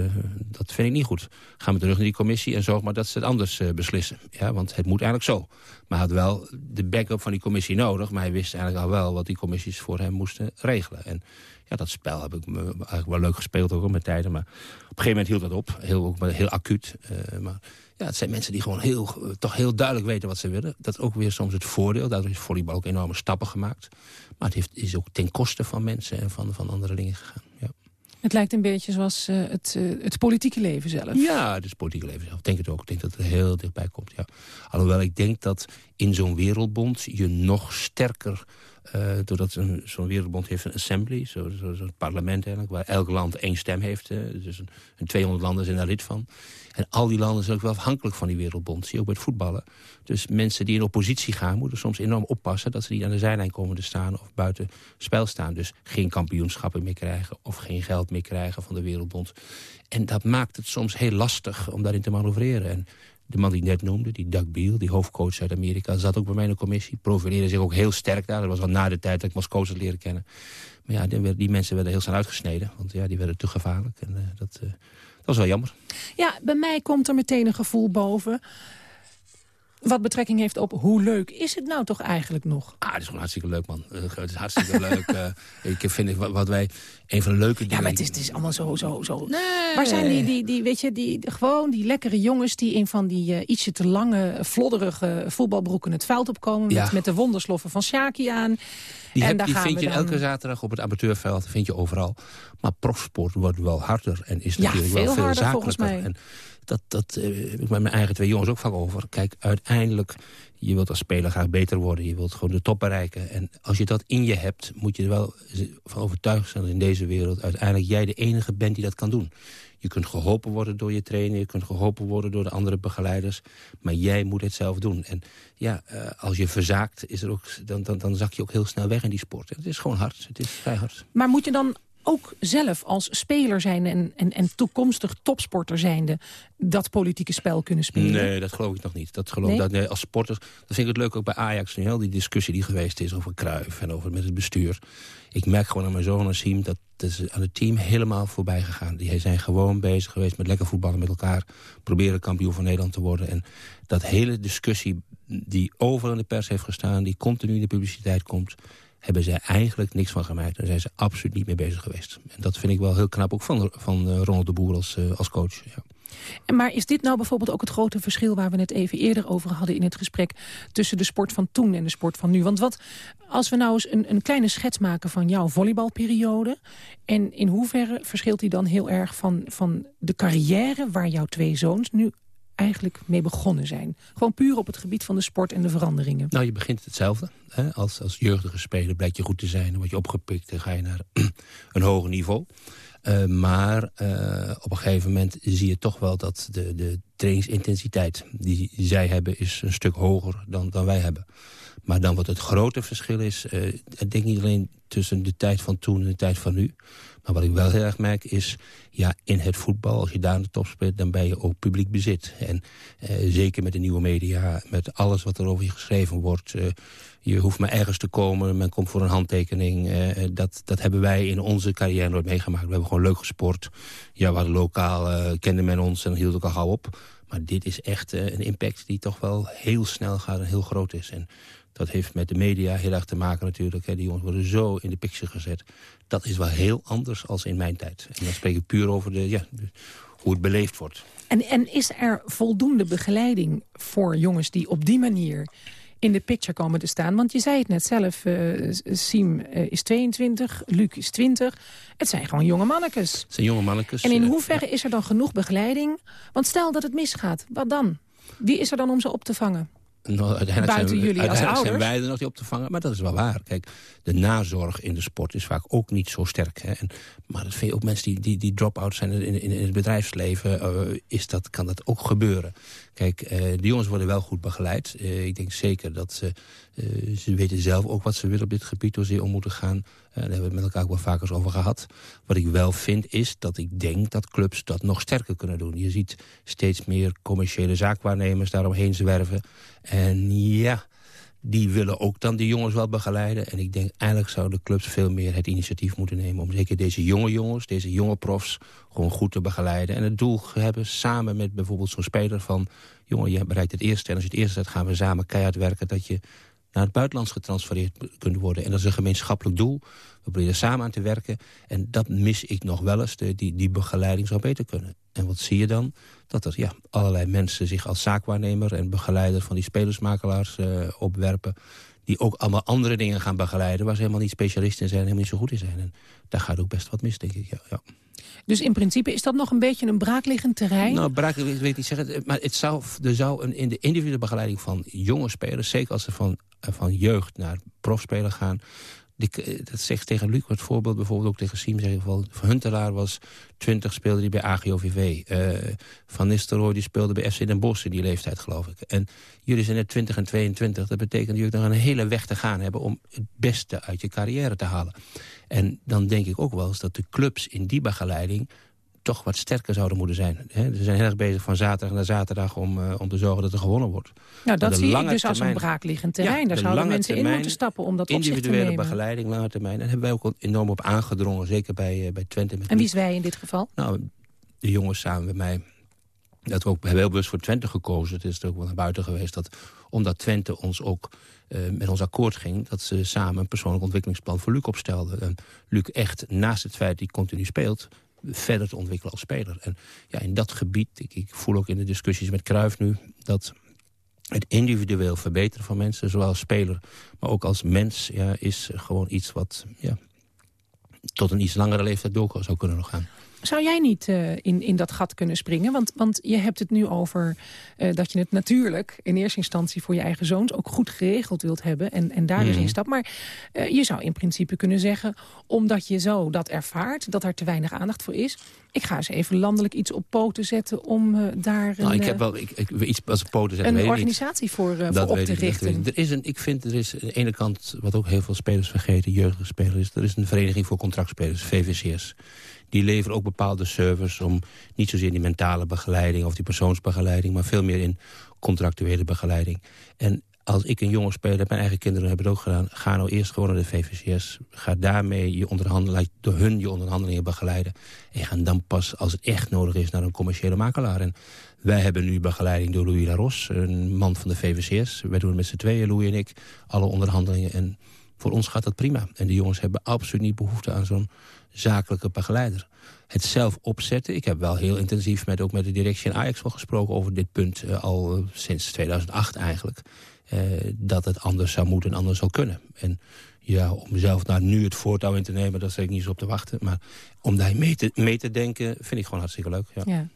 dat vind ik niet goed. Ga maar terug naar die commissie en zorg maar dat ze het anders beslissen. Ja, want het moet eigenlijk zo. Maar hij had wel de backup van die commissie nodig... maar hij wist eigenlijk al wel wat die commissies voor hem moesten regelen. En ja, dat spel heb ik me eigenlijk wel leuk gespeeld ook met tijden. Maar op een gegeven moment hield dat op. Heel, ook heel acuut. Uh, maar ja, het zijn mensen die gewoon heel, toch heel duidelijk weten wat ze willen. Dat is ook weer soms het voordeel. Daardoor is volleybal ook enorme stappen gemaakt. Maar het heeft, is ook ten koste van mensen en van, van andere dingen gegaan. Ja. Het lijkt een beetje zoals uh, het, uh, het politieke leven zelf. Ja, het is politieke leven zelf. Ik denk het ook. Ik denk dat het heel dichtbij komt. Ja. Alhoewel ik denk dat in zo'n wereldbond je nog sterker uh, doordat zo'n wereldbond heeft een assembly, zo'n zo, zo parlement eigenlijk, waar elk land één stem heeft. Uh, dus een, een 200 landen zijn daar lid van. En al die landen zijn ook wel afhankelijk van die wereldbond. Zie je ook bij het voetballen. Dus mensen die in oppositie gaan, moeten soms enorm oppassen... dat ze niet aan de zijlijn komen te staan of buiten spel staan. Dus geen kampioenschappen meer krijgen of geen geld meer krijgen van de wereldbond. En dat maakt het soms heel lastig om daarin te manoeuvreren. En de man die net noemde, die Doug Beal, die hoofdcoach uit Amerika... zat ook bij mij in de commissie, profileerde zich ook heel sterk daar. Dat was al na de tijd dat ik Moskou had leren kennen. Maar ja, die, die, mensen werden heel snel uitgesneden. Want ja, die werden te gevaarlijk. En uh, dat, uh, dat was wel jammer. Ja, bij mij komt er meteen een gevoel boven wat betrekking heeft op hoe leuk is het nou toch eigenlijk nog? Ah, het is gewoon hartstikke leuk, man. Uh, het is hartstikke leuk. Uh, ik vind wat, wat, wij een van de leuke dingen... Ja, maar het is, het is allemaal zo... zo, zo. Nee. Waar zijn die, die, die, weet je, die, gewoon die lekkere jongens... die in van die uh, ietsje te lange, flodderige voetbalbroeken het veld opkomen... Ja. Met, met de wondersloffen van Shaki aan. Die, heb, die vind je dan... elke zaterdag op het amateurveld, vind je overal. Maar profsport wordt wel harder en is natuurlijk wel veel harder, zakelijker. Dat, dat uh, ik met mijn eigen twee jongens ook vaak over. Kijk, uiteindelijk, je wilt als speler graag beter worden. Je wilt gewoon de top bereiken. En als je dat in je hebt, moet je er wel van overtuigd zijn... dat in deze wereld uiteindelijk jij de enige bent die dat kan doen. Je kunt geholpen worden door je trainer, je kunt geholpen worden door de andere begeleiders. Maar jij moet het zelf doen. En ja, uh, als je verzaakt, is er ook, dan, dan, dan zak je ook heel snel weg in die sport. Het is gewoon hard, het is vrij hard. Maar moet je dan ook zelf als speler zijn en, en, en toekomstig topsporter zijnde... dat politieke spel kunnen spelen? Nee, dat geloof ik nog niet. Dat geloof nee? dat, nee, als sporter, dat vind ik het leuk ook bij Ajax nu. Heel die discussie die geweest is over Kruif en over met het bestuur. Ik merk gewoon aan mijn zoon en team dat is aan het team helemaal voorbij gegaan. Die zijn gewoon bezig geweest met lekker voetballen met elkaar. Proberen kampioen van Nederland te worden. En dat hele discussie die overal in de pers heeft gestaan... die continu in de publiciteit komt hebben zij eigenlijk niks van gemaakt. Daar zijn ze absoluut niet mee bezig geweest. En dat vind ik wel heel knap, ook van, van uh, Ronald de Boer als, uh, als coach. Ja. En maar is dit nou bijvoorbeeld ook het grote verschil... waar we het even eerder over hadden in het gesprek... tussen de sport van toen en de sport van nu? Want wat, als we nou eens een, een kleine schets maken van jouw volleybalperiode... en in hoeverre verschilt die dan heel erg van, van de carrière... waar jouw twee zoons nu eigenlijk mee begonnen zijn? Gewoon puur op het gebied van de sport en de veranderingen. Nou, je begint hetzelfde. Hè? Als, als jeugdige speler blijkt je goed te zijn. Dan word je opgepikt en ga je naar een hoger niveau. Uh, maar uh, op een gegeven moment zie je toch wel dat de, de trainingsintensiteit die zij hebben... is een stuk hoger dan, dan wij hebben. Maar dan wat het grote verschil is... Ik denk niet alleen tussen de tijd van toen en de tijd van nu... Maar wat ik wel heel erg merk is, ja, in het voetbal, als je daar in de top speelt, dan ben je ook publiek bezit. En eh, zeker met de nieuwe media, met alles wat er over je geschreven wordt... Uh, je hoeft maar ergens te komen, men komt voor een handtekening. Uh, dat, dat hebben wij in onze carrière nooit meegemaakt. We hebben gewoon leuk gesport. Ja, we hadden lokaal, kende men ons en hield ook al gauw op. Maar dit is echt een impact die toch wel heel snel gaat en heel groot is. En dat heeft met de media heel erg te maken natuurlijk. Hè. Die jongens worden zo in de picture gezet. Dat is wel heel anders als in mijn tijd. En dan spreek ik puur over de, ja, hoe het beleefd wordt. En, en is er voldoende begeleiding voor jongens die op die manier in de picture komen te staan? Want je zei het net zelf, uh, Siem uh, is 22, Luc is 20. Het zijn gewoon jonge mannekes. Het zijn jonge mannekes. En in hoeverre is er dan genoeg begeleiding? Want stel dat het misgaat, wat dan? Wie is er dan om ze op te vangen? Nou, uiteindelijk Buiten zijn, jullie als uiteindelijk ouders? zijn wij er nog niet op te vangen, maar dat is wel waar. Kijk, de nazorg in de sport is vaak ook niet zo sterk. Hè. En, maar dat vind je ook mensen die, die, die drop-out zijn in, in, in, het bedrijfsleven, uh, is dat, kan dat ook gebeuren. Kijk, uh, de jongens worden wel goed begeleid. Uh, ik denk zeker dat ze, ze weten zelf ook wat ze willen op dit gebied, door ze om moeten gaan. daar hebben we het met elkaar ook wel vaker over gehad. Wat ik wel vind is dat ik denk dat clubs dat nog sterker kunnen doen. Je ziet steeds meer commerciële zaakwaarnemers daaromheen zwerven. En ja, die willen ook dan die jongens wel begeleiden. En ik denk eigenlijk zouden clubs veel meer het initiatief moeten nemen... om zeker deze jonge jongens, deze jonge profs, gewoon goed te begeleiden. En het doel hebben samen met bijvoorbeeld zo'n speler van... jongen, je bereikt het eerste en als je het eerste zet gaan we samen keihard werken... dat je naar het buitenland getransfereerd kunt worden. En dat is een gemeenschappelijk doel. We proberen samen aan te werken. En dat mis ik nog wel eens. Die, die begeleiding zou beter kunnen. En wat zie je dan? Dat er ja, allerlei mensen zich als zaakwaarnemer en begeleider van die spelersmakelaars uh, opwerpen. Die ook allemaal andere dingen gaan begeleiden waar ze helemaal niet specialist in zijn en helemaal niet zo goed in zijn. En daar gaat ook best wat mis, denk ik. Ja, ja. Dus in principe is dat nog een beetje een braakliggend terrein? Nou, braakliggend weet ik niet zeggen. Maar het zou, er zou een, in de individuele begeleiding van jonge spelers... zeker als ze van, van jeugd naar profspeler gaan... Die, dat zegt tegen Luc het voorbeeld, bijvoorbeeld ook tegen Siem. Zeg van Huntelaar was 20, speelde die bij AGOVV. Uh, van Nistelrooy die speelde bij FC Den Bosch in die leeftijd, geloof ik. En jullie zijn net 20 en 22. Dat betekent dat jullie nog een hele weg te gaan hebben... om het beste uit je carrière te halen. En dan denk ik ook wel eens dat de clubs in die begeleiding toch wat sterker zouden moeten zijn. Ze zijn heel erg bezig van zaterdag naar zaterdag om, uh, om te zorgen dat er gewonnen wordt. Nou, dat zie ik dus als een braakliggend terrein. Ja, Daar zouden mensen in moeten stappen om dat op zich te nemen. Individuele begeleiding, lange termijn. En daar hebben wij ook enorm op aangedrongen, zeker bij, uh, bij Twente. Met en wie is wij in dit geval? Nou, de jongens samen met mij. Dat we ook, heel bewust voor Twente gekozen. Het is er ook wel naar buiten geweest. Dat, omdat Twente ons ook uh, met ons akkoord ging... dat ze samen een persoonlijk ontwikkelingsplan voor Luc opstelden. En Luc echt, naast het feit dat hij continu speelt verder te ontwikkelen als speler. En ja, in dat gebied, ik, ik voel ook in de discussies met Cruijff nu... dat het individueel verbeteren van mensen, zowel als speler... maar ook als mens, ja, is gewoon iets wat ja, tot een iets langere leeftijd door zou kunnen nog gaan. Zou jij niet uh, in, in dat gat kunnen springen? Want, want je hebt het nu over uh, dat je het natuurlijk in eerste instantie voor je eigen zoons ook goed geregeld wilt hebben en, en daar dus Mhm. in stapt. Maar uh, je zou in principe kunnen zeggen, omdat je zo dat ervaart, dat er te weinig aandacht voor is. Ik ga eens even landelijk iets op poten zetten om daar Nou, een, ik heb wel ik, ik, iets als poten zetten, een niet. organisatie voor, voor op te richten. ik. Er is een, ik vind, er is aan de ene kant, wat ook heel veel spelers vergeten, jeugdige spelers... er is een vereniging voor contractspelers, VVCS. Die leveren ook bepaalde service om niet zozeer die mentale begeleiding... of die persoonsbegeleiding, maar veel meer in contractuele begeleiding. En als ik een jonge speler mijn eigen kinderen hebben het ook gedaan... ga nou eerst gewoon naar de VVCS. Ga daarmee je onderhandelen, door hun je onderhandelingen begeleiden. En ga dan pas, als het echt nodig is, naar een commerciële makelaar. En wij hebben nu begeleiding door Louis Laros, een man van de VVCS. Wij doen met z'n tweeën, Louis en ik, alle onderhandelingen. En voor ons gaat dat prima. En de jongens hebben absoluut niet behoefte aan zo'n zakelijke begeleider. Het zelf opzetten. Ik heb wel heel intensief met, ook met de directie in Ajax wel gesproken over dit punt. Uh, al uh, sinds 2008 eigenlijk. Uh, dat het anders zou moeten en anders zou kunnen. En ja, om zelf nou nu het voortouw in te nemen, daar zit ik niet zo op te wachten. Maar om daar mee te, mee te denken, vind ik gewoon hartstikke leuk. Ja.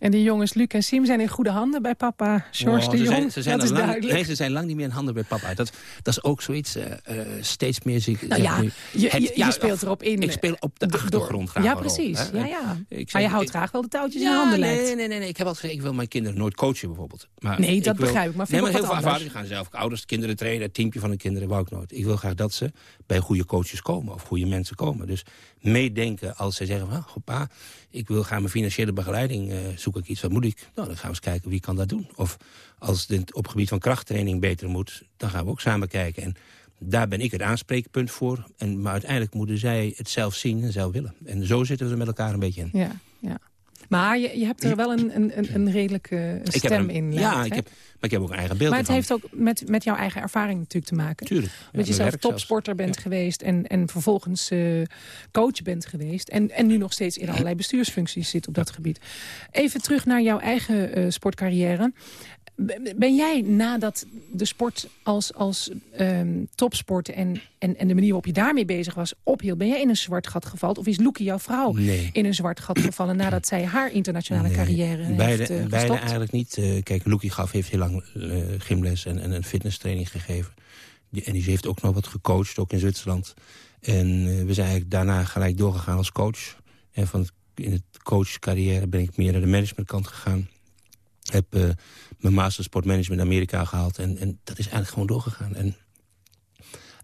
En die jongens Luc en Sim zijn in goede handen bij papa George Oh, de ze Jong. zijn, ze zijn dat is al lang, duidelijk. nee, ze zijn lang niet meer in handen bij papa. Dat, dat is ook zoiets, eh, eh, steeds meer zie ik... Nou ja, nu, je, het- je, je speelt erop in. Ik speel op de achtergrond graag Ja, rol, precies. ja, ja. ik maar je houdt ik- graag wel de touwtjes in Ja, handen nee, nee, nee, nee. Ik heb altijd gezegd, ik wil mijn kinderen nooit coachen bijvoorbeeld. Maar Nee, dat wil- begrijp ik, maar nee, maar heel veel ervaring gaan zelf. Ouders, kinderen trainen, het teampje van de kinderen wou ik nooit. Ik wil graag dat ze bij goede coaches komen of goede mensen komen. Dus meedenken als ze zeggen van, ah, goh, pa, ik wil gaan mijn financiële begeleiding, eh, zoek ik iets, wat moet ik? Nou, dan gaan we eens kijken wie kan dat doen. Of als het op het gebied van krachttraining beter moet, dan gaan we ook samen kijken. En daar ben ik het aanspreekpunt voor. En, maar uiteindelijk moeten zij het zelf zien en zelf willen. En zo zitten we er met elkaar een beetje in. Ja, ja. Maar je, je hebt er wel een, een, een, redelijke stem een- in. Ja, ik heb, ik heb ook een eigen beeld maar het ervan. heeft ook met, met jouw eigen ervaring natuurlijk te maken. Tuurlijk. Ja, Dat je zelf zelfs. topsporter bent geweest en, en vervolgens eh, coach bent geweest. En, en nu nog steeds in allerlei bestuursfuncties zit op dat gebied. Even terug naar jouw eigen eh, sportcarrière. Ben jij nadat de sport als, als ehm, topsport en, en, en de manier waarop je daarmee bezig was ophield... ben jij in een zwart gat gevallen? Of is Loekie, jouw vrouw, Nee. in een zwart gat gevallen... nadat zij haar internationale Nee, carrière beide, heeft eh, beide eigenlijk niet. Kijk, Loekie gaf, heeft heel lang eh, gymles en, en een fitnesstraining gegeven. Die, en die heeft ook nog wat gecoacht, ook in Zwitserland. En eh, we zijn eigenlijk daarna gelijk doorgegaan als coach. En van het, in het coachcarrière ben ik meer naar de managementkant gegaan. Heb eh, mijn master sportmanagement in Amerika gehaald. En, en dat is eigenlijk gewoon doorgegaan. En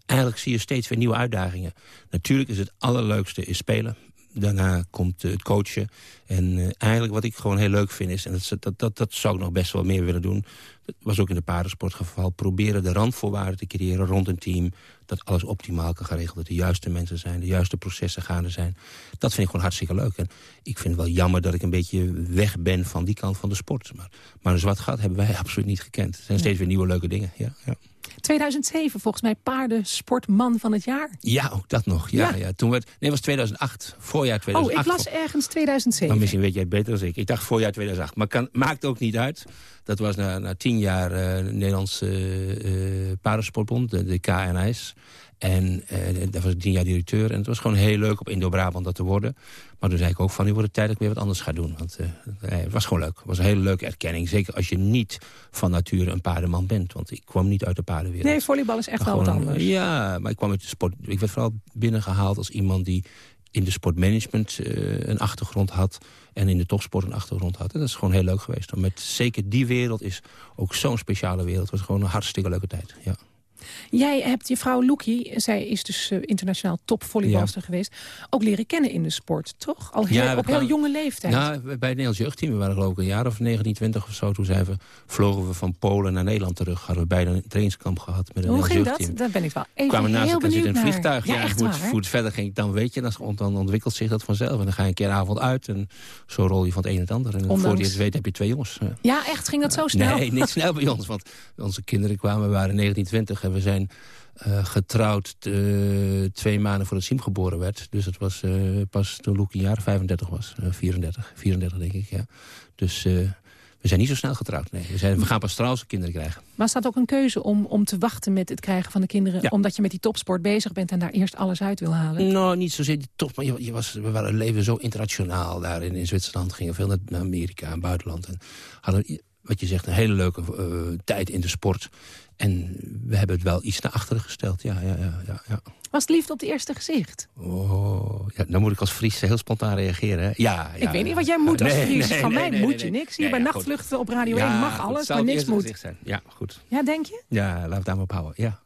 eigenlijk zie je steeds weer nieuwe uitdagingen. Natuurlijk is het allerleukste is spelen. Daarna komt het coachen. En eigenlijk wat ik gewoon heel leuk vind is... en dat, dat, dat, dat zou ik nog best wel meer willen doen... dat was ook in de paardensportgeval... proberen de randvoorwaarden te creëren rond een team... dat alles optimaal kan geregeld. Dat de juiste mensen zijn, de juiste processen gaande zijn. Dat vind ik gewoon hartstikke leuk. En ik vind het wel jammer dat ik een beetje weg ben van die kant van de sport. Maar, maar een zwart gat hebben wij absoluut niet gekend. Er zijn steeds weer nieuwe leuke dingen. Ja, ja. 2007, volgens mij paardensportman van het jaar. ja ook dat nog. Ja, Ja. ja. Toen werd, nee, was 2008. Voorjaar Oh, 2008. ik las ergens 2007. Maar misschien weet jij het beter dan ik. Ik dacht voorjaar 2008. Maar kan, maakt ook niet uit. Dat was na, na tien jaar eh Nederlandse eh, eh, paardensportbond, de, de KNI's. En eh daar was ik tien jaar directeur. En het was gewoon heel leuk op Indo-Brabant dat te worden. Maar toen zei ik ook van, nu wordt het tijd dat ik weer wat anders ga doen. Want eh, het was gewoon leuk. Het was een hele leuke erkenning. Zeker als je niet van nature een paardenman bent. Want ik kwam niet uit de paardenwereld. Nee, volleybal is echt wel wat anders. Ja, maar ik kwam uit de sport. Ik werd vooral binnengehaald als iemand die in de sportmanagement eh, een achtergrond had. En in de topsport een achtergrond had. En dat is gewoon heel leuk geweest. Met zeker die wereld is ook zo'n speciale wereld. Het was gewoon een hartstikke leuke tijd. Ja. Jij hebt je vrouw Loekie, zij is dus eh, internationaal topvolleybalster geweest... ook leren kennen in de sport, toch? Al heel, Ja, op heel jonge leeftijd. Nou, bij het Nederlands jeugdteam, we waren geloof ik een jaar of 19, 20 of zo. Toen zijn we, vlogen we van Polen naar Nederland terug. Hadden we beide een trainingskamp gehad met een Hoe ging jeugdteam. dat? Daar ben ik wel even kwamen naast elkaar zitten in een vliegtuig. Ja, echt hoe, het, waar, het verder ging, dan weet je. Dan, dan ontwikkelt zich dat vanzelf. En dan ga je een keer avond uit. En zo rol je van het een het ander. En voor Ondanks- je het weet heb je twee jongens. Ja. Ja, echt? Ging dat zo snel? Nee, niet snel bij ons. Want onze kinderen kwamen, we waren 1920 en we zijn eh, getrouwd eh, twee maanden voordat Siem geboren werd. Dus het was eh, pas toen Loek een jaar 35 was. Eh, 34, 34 denk ik, ja. Dus we zijn niet zo snel getrouwd. Nee. We, zijn, we gaan pas trouwens kinderen krijgen. Was dat ook een keuze om, om te wachten met het krijgen van de kinderen... Ja. omdat je met die topsport bezig bent en daar eerst alles uit wil halen? Nou, niet zozeer die top, maar je, je was, we waren leven zo internationaal daar in, in Zwitserland. Gingen veel naar, naar Amerika en buitenland. En hadden, wat je zegt, een hele leuke eh, tijd in de sport. En we hebben het wel iets naar achteren gesteld. Ja, ja, ja, ja, ja. Was het liefde op het eerste gezicht? Oh, ja, dan moet ik als Fries heel spontaan reageren. Hè? Ja, ja, ik weet niet wat jij moet als Nee, Fries. nee, van nee, mij moet je niks. Hier bij. Nachtvluchten op Radio Ja, 1 mag alles, maar niks moet. zijn. Ja, goed. Ja, denk je? Ja, laten we het daar maar op houden. Ja.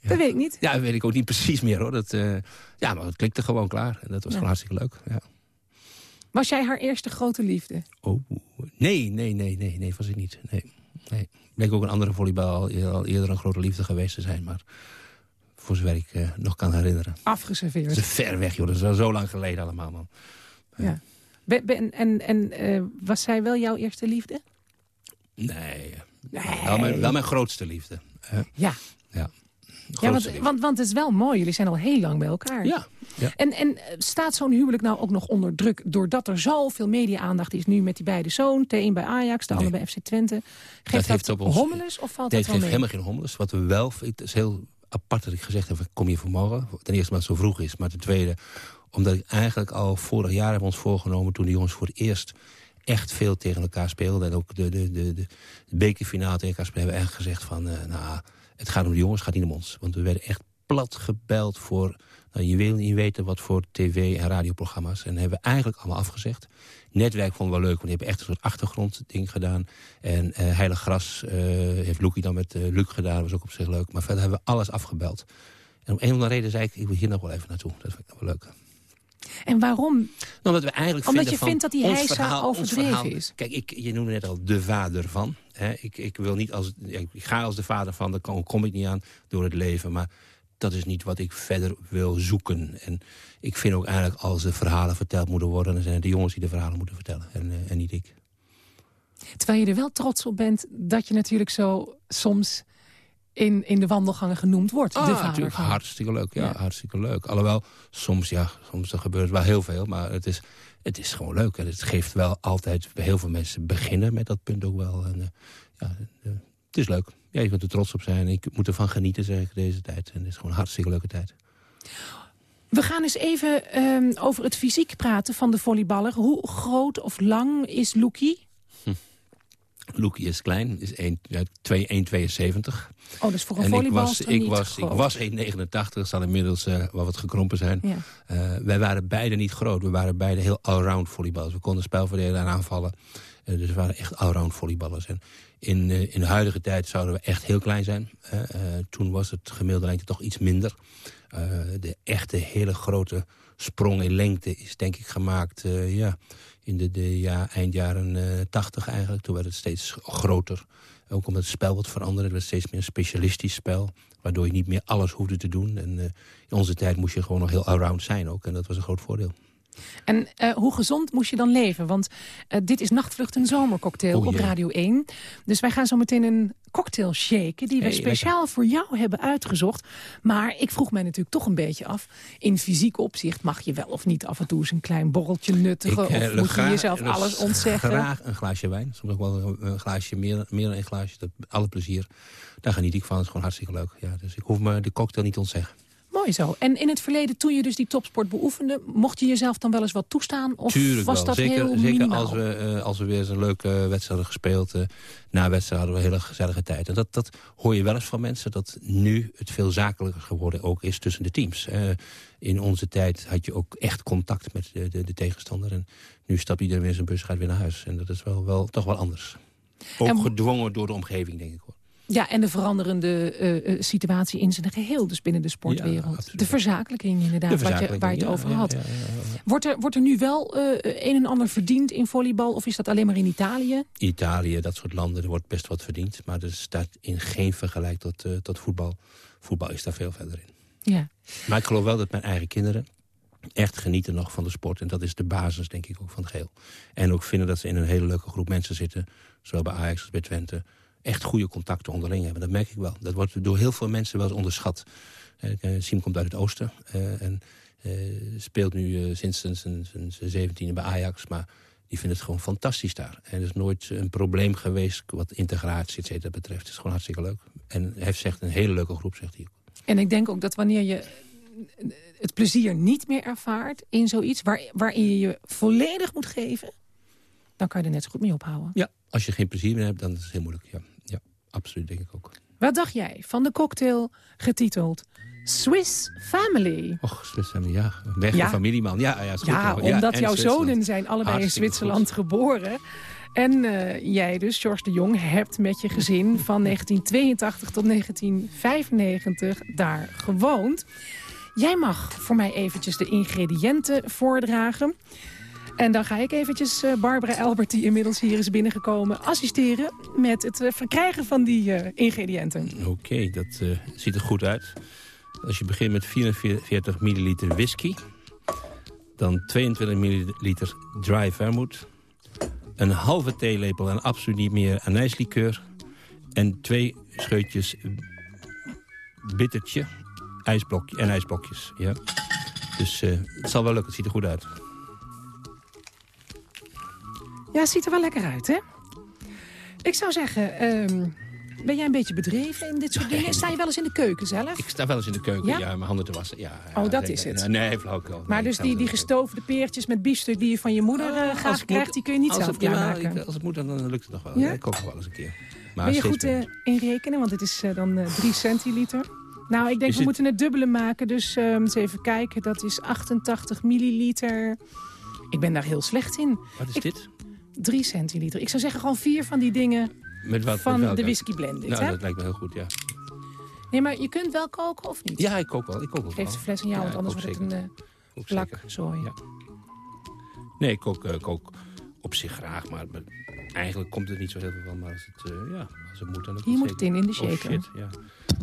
Ja. Dat weet ik niet. Ja, dat weet ik ook niet precies meer hoor. Dat, eh, ja, maar het klikte gewoon klaar. En dat was gewoon hartstikke leuk. Ja. Was jij haar eerste grote liefde? Oh, nee, nee, nee, nee, nee, was ik niet. Nee, nee. Bleek ook een andere volleybal al eer- al eerder een grote liefde geweest te zijn. Maar voor zover ik eh, nog kan herinneren. Afgeserveerd. Dat is ver weg, joh. Dat is al zo lang geleden allemaal, man. Ja. Ben, ben- en en eh, was zij wel jouw eerste liefde? Nee, Nee. Wel, mijn, wel mijn grootste liefde. Ja. ja, Ja, want, want, want het is wel mooi. Jullie zijn al heel lang bij elkaar. Ja, ja. En, en eh, staat zo'n huwelijk nou ook nog onder druk... doordat er zoveel media-aandacht is nu met die beide zoon... de een bij Ajax, de ander bij FC Twente? Geeft dat, heeft op ons- hommeles of valt Nee, dat het wel geeft mee? helemaal geen hommeles. Wat we wel... Het is heel apart dat ik gezegd heb, kom je vanmorgen. Ten eerste omdat het zo vroeg is. Maar ten tweede, omdat ik eigenlijk al vorig jaar heb ons voorgenomen... toen die jongens voor het eerst echt veel tegen elkaar speelden. En ook de, de, de, de bekerfinale tegen elkaar speelden. Hebben we echt gezegd van, eh, nou, het gaat om de jongens, het gaat niet om ons. Want we werden echt plat gebeld voor... Nou, je wil niet weten wat voor tv- en radioprogramma's. En dat hebben we eigenlijk allemaal afgezegd. Netwerk vonden we wel leuk, want die hebben echt een soort achtergrondding gedaan. En uh, Heilig Gras uh, heeft Loekie dan met uh, Luc gedaan, was ook op zich leuk. Maar verder hebben we alles afgebeld. En om een of andere reden zei ik, ik wil hier nog wel even naartoe. Dat vind ik wel leuk. En waarom? Nou, omdat we eigenlijk Omdat je vindt dat die heisa overdreven verhaal- is. Kijk, ik, je noemde net al de vader van. Hè. Ik, ik, wil niet als, ik ga als de vader van, daar kom, kom ik niet aan door het leven. Maar dat is niet wat ik verder wil zoeken. En ik vind ook eigenlijk als de verhalen verteld moeten worden... dan zijn het de jongens die de verhalen moeten vertellen en, eh, en niet ik. Terwijl je er wel trots op bent dat je natuurlijk zo soms in, in de wandelgangen genoemd wordt. de Ah, vader natuurlijk, van. hartstikke leuk. Ja, Ja. hartstikke leuk. Alhoewel, soms, ja, soms er gebeurt wel heel veel. Maar het is, het is gewoon leuk. En het geeft wel altijd... Heel veel mensen beginnen met dat punt ook wel. En, eh, ja, eh, het is leuk. Ja, je kunt er trots op zijn. Ik moet ervan genieten, zeg ik, deze tijd. En het is gewoon een hartstikke leuke tijd. We gaan eens even ehm, over het fysiek praten van de volleyballer. Hoe groot of lang is Loekie? Loekie is klein, is 1 ja, 2 1,72. Oh, dus voor een En ik was, ik was, ik was 1,89, zal inmiddels eh, wel wat gekrompen zijn. Ja. Eh, wij waren beide niet groot. We waren beide heel allround volleyballers. We konden spel verdelen en aanvallen. Eh, dus we waren echt allround volleyballers. En in, in de huidige tijd zouden we echt heel klein zijn. Toen was het gemiddelde lengte toch iets minder. De echte hele grote sprong in lengte is denk ik gemaakt... ja, in de, de ja, eind jaren 80 eigenlijk. Toen werd het steeds groter. Ook omdat het spel wat veranderde. Het werd steeds meer een specialistisch spel. Waardoor je niet meer alles hoefde te doen. En eh, in onze tijd moest je gewoon nog heel allround zijn ook. En dat was een groot voordeel. En eh, hoe gezond moest je dan leven? Want eh, dit is Nachtvlucht een zomercocktail Oh, op. Radio 1. Dus wij gaan zo meteen een cocktail shaken... die we Hey, speciaal voor jou hebben uitgezocht. Maar ik vroeg mij natuurlijk toch een beetje af... in fysiek opzicht mag je wel of niet af en toe eens een klein borreltje nuttigen... eh, of moet je jezelf alles ontzeggen? Graag een glaasje wijn. Soms ook wel een- een glaasje meer, meer dan een glaasje. Dat, alle plezier. Daar geniet ik van. Het is gewoon hartstikke leuk. Ja, dus ik hoef me de cocktail niet te ontzeggen. Mooi zo. En in het verleden, toen je dus die topsport beoefende... mocht je jezelf dan wel eens wat toestaan? Of Tuurlijk was wel. dat zeker heel zeker minimaal? als, we, eh, als we weer eens een leuke wedstrijd hadden gespeeld. eh, na wedstrijd hadden we een hele gezellige tijd. En dat, dat hoor je wel eens van mensen. Dat nu het veel zakelijker geworden ook is tussen de teams. Eh, in onze tijd had je ook echt contact met de, de, de tegenstander. En nu stapt iedereen weer in zijn bus gaat weer naar huis. En dat is wel, wel, toch wel anders. Ook En- gedwongen door de omgeving, denk ik. Hoor. Ja, en de veranderende eh, eh, situatie in zijn geheel, dus binnen de sportwereld. de verzakelijking inderdaad, De wat je, waar je het over had. Wordt, er, wordt er nu wel eh, een en ander verdiend in volleybal? Of is dat alleen maar in Italië? Italië, dat soort landen, er wordt best wat verdiend. Maar er staat in geen vergelijk tot, tot voetbal. Voetbal is daar veel verder in. Ja. Maar ik geloof wel dat mijn eigen kinderen echt genieten nog van de sport. En dat is de basis, denk ik, ook van het geheel. En ook vinden dat ze in een hele leuke groep mensen zitten. Zowel bij Ajax als bij Twente. Echt goede contacten onderling hebben. Dat merk ik wel. Dat wordt door heel veel mensen wel eens onderschat. Eh, eh, Siem komt uit het oosten. eh, en speelt nu sinds zijn- zeventiende bij Ajax. Maar die vindt het gewoon fantastisch daar. En er is nooit een probleem geweest wat integratie et cetera betreft. Het is gewoon hartstikke leuk. En hij heeft zegt een hele leuke groep, zegt hij ook. En ik denk ook dat wanneer je het plezier niet meer ervaart in zoiets... Waar, waarin je je volledig moet geven... dan kan je er net zo goed mee ophouden. Ja, als je geen plezier meer hebt, dan is het heel moeilijk. Ja absoluut, denk ik ook. Wat dacht jij van de cocktail getiteld Swiss Family? Och, Zwitserland, ja. Weg Ja. familieman. Ja, ja, Ja, ja. omdat jouw Zwitserland. zonen zijn allebei in Zwitserland geboren. En eh, jij dus, George de Jong, hebt met je gezin van 1982 tot 1995 daar gewoond. Jij mag voor mij eventjes de ingrediënten voordragen. En dan ga ik eventjes eh, Barbara Elbert, die inmiddels hier is binnengekomen... assisteren met het eh, verkrijgen van die eh, ingrediënten. Oké, dat ziet er goed uit. Als je begint met 44 milliliter whisky... dan 22 milliliter dry vermouth... een halve theelepel en absoluut niet meer anijslikeur... en twee scheutjes bittertje ijsblokje, en ijsblokjes. Ja. Dus het zal wel lukken, het ziet er goed uit. Ja, het ziet er wel lekker uit, hè? Ik zou zeggen, ehm, Ben jij een beetje bedreven in dit soort dingen? Sta je wel eens in de keuken zelf? Ik sta wel eens in de keuken, Ja? ja, mijn handen te wassen. Ja, Oh, ja, dat is het. Nee, flauwkul. Maar Nee, dus ik sta die, die gestoofde peertjes met biefstuk die je van je moeder eh, Als graag krijgt... moet- die kun je niet zelf klaarmaken. ik- Als het moet, dan, dan lukt het nog wel. Ja? Ik kook nog wel eens een keer. Maar ben je goed eh, minder. in rekenen? Want het is eh, dan eh 3 centiliter. Nou, ik denk Is we het- moeten het dubbele maken. Dus eh, eens even kijken. Dat is 88 milliliter. Ik ben daar heel slecht in. Wat is ik- dit? 3 centiliter. Ik zou zeggen gewoon vier van die dingen Met wat? van met de whisky blended. Nou, hè? dat lijkt me heel goed, ja. Nee, maar je kunt wel koken of niet? Ja, ik kook wel. Ik kook ook Geef wel. de fles aan jou, Ja, want anders ik wordt het een zeker. eh, plak zooi. Ja. Nee, ik kook, eh, kook op zich graag, maar eigenlijk komt er niet zo heel veel van. Maar als het, eh, ja, als het moet, dan ook Hier moet het in, in de shaker. Oh shit, ja.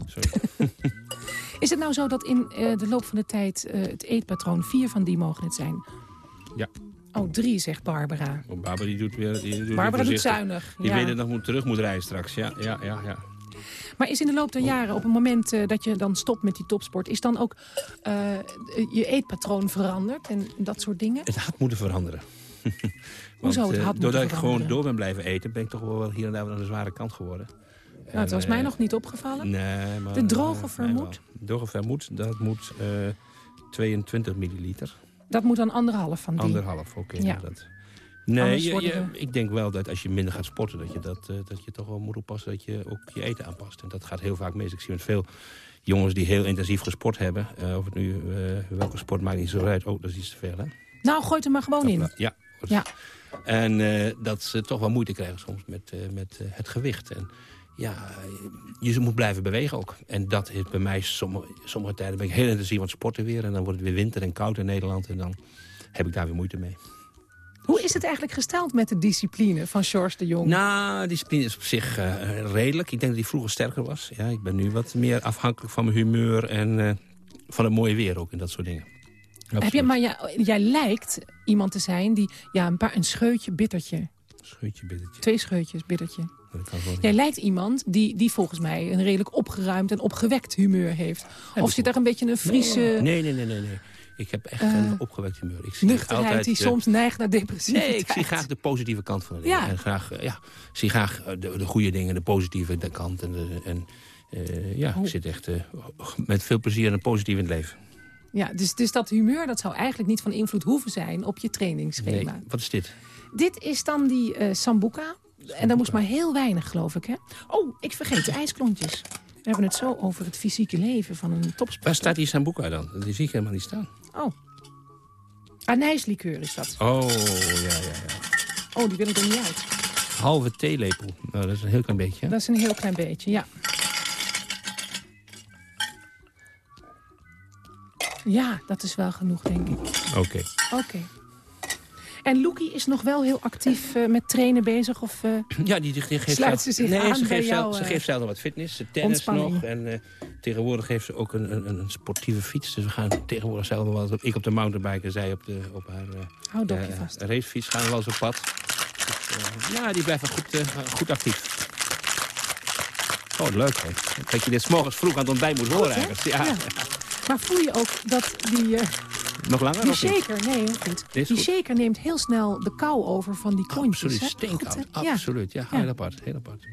Sorry. Is het nou zo dat in de loop van de tijd het eetpatroon vier van die mogen het zijn? Ja. Oh, drie, zegt Barbara. Oh, Barbara die doet weer... Die doet weer Barbara doet voorzichtig. zuinig. Die ja. weet dat nog moet, terug moet rijden straks. Ja, ja, ja, ja. Maar is in de loop der jaren, op het moment eh, dat je dan stopt met die topsport... is dan ook eh, je eetpatroon veranderd en dat soort dingen? Het had moeten veranderen. Want, Hoezo het had moeten Doordat ik gewoon door ben blijven eten... ben ik toch wel hier en daar aan de zware kant geworden. Nou, het was mij nog niet opgevallen. Nee, maar, De droge nee, vermoed? droge vermoed, dat moet eh 22 milliliter. Dat moet dan anderhalf van die. Anderhalf, oké. Ja. dat. Nee, je- ik denk wel dat als je minder gaat sporten... dat je, dat, eh, dat je toch wel moet oppassen dat je ook je eten aanpast. En dat gaat heel vaak mis. Ik zie met veel jongens die heel intensief gesport hebben. eh, of het nu eh, welke sport maakt niet zo uit. Oh, dat is iets te veel, hè? Nou, gooi het er maar gewoon in. Ja. Ja. En dat ze toch wel moeite krijgen soms met, met het gewicht. En ja, je moet blijven bewegen ook. En dat is bij mij sommige, sommige tijden ben ik heel intensief aan het sporten weer. En dan wordt het weer winter en koud in Nederland. En dan heb ik daar weer moeite mee. Hoe is het eigenlijk gesteld met de discipline van George de Jong? Nou, discipline is op zich eh, redelijk. Ik denk dat die vroeger sterker was. Ja, ik ben nu wat meer afhankelijk van mijn humeur en eh, van het mooie weer ook en dat soort dingen. Heb je, maar jij, jij lijkt iemand te zijn die ja, een, paar, een scheutje bittertje. Scheutje, bittertje. Twee scheutjes bittertje. Jij lijkt iemand die, die volgens mij een redelijk opgeruimd en opgewekt humeur heeft. Of zit daar een beetje een Friese Nee, nee, nee, nee. nee. Ik heb echt Eh, een opgewekt humeur. Ik zie nuchterheid altijd, die eh, soms neigt naar depressiviteit? Nee, ik zie graag de positieve kant van de dingen. Ja. En graag, eh, ja, ik zie graag eh, de, de goede dingen, de positieve kant. En, en eh, ja, Oh. ik zit echt eh, met veel plezier en positief in het leven. Ja, dus, dus dat humeur dat zou eigenlijk niet van invloed hoeven zijn op je trainingsschema. Nee, wat is dit? Dit is dan die eh sambuca. En daar moest maar heel weinig, geloof ik. Hè? Oh, ik vergeet de ijsklontjes. We hebben het zo over het fysieke leven van een topsporter. Waar staat die Sambuca dan? Die zie ik helemaal niet staan. Oh. Anijslikeur is dat. Oh, ja, ja, ja. Oh, die wil ik er niet uit. Halve theelepel. Nou, dat is een heel klein beetje. hè? Dat is een heel klein beetje, ja. Ja, dat is wel genoeg, denk ik. Oké. Oké. En Loekie is nog wel heel actief eh, met trainen bezig? Of, eh, Ja, die, die geeft Sluit zelf- ze zich nee, aan ze geeft, zelf, jou, ze eh, geeft zelf nog wat fitness. Ze tennis nog. En tegenwoordig heeft ze ook een, een, een sportieve fiets. Dus we gaan tegenwoordig zelf wel eens- Ik op de mountainbike en zij op, de, op haar racefiets gaan we wel eens op pad. Dus, ja, die blijft wel goed, goed actief. Oh, leuk hè. Dat je dit morgens vroeg aan het ontbijt moet horen eigenlijk. Ja. Ja. Maar voel je ook dat die, eh, Nog langer die shaker... Nee, heel goed. Die goed. shaker neemt heel snel de kou over van die klontjes. Absoluut, hè? steenkoud. Goed, hè? Ja. Absoluut, ja. Ja. Heel apart, heel apart.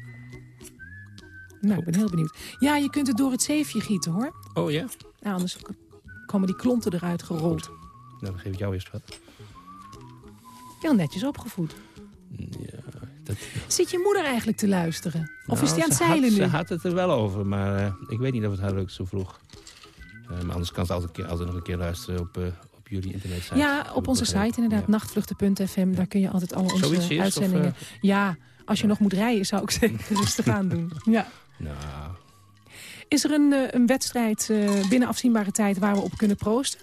Nou, ik ben heel benieuwd. Ja, je kunt het door het zeefje gieten, hoor. Oh ja? Nou, anders komen die klonten eruit gerold. Nou, dan geef ik jou eerst wat. Heel netjes opgevoed. Ja, dat, Zit je moeder eigenlijk te luisteren? Of is Nou, die aan het had- zeilen nu? Ze had het er wel over, maar eh, ik weet niet of het haar lukt zo vroeg. Eh, maar anders kan ze altijd, nog een keer luisteren op, eh, op jullie internetsite. Ja, op onze site inderdaad, Ja. nachtvluchten.fm. Daar kun je altijd al onze Zoiets eerst, of, uitzendingen... eh? Ja, als je nog moet rijden zou ik zeker rustig aan doen. Ja. Nou, Is er een, eh, een wedstrijd eh, binnen afzienbare tijd waar we op kunnen proosten?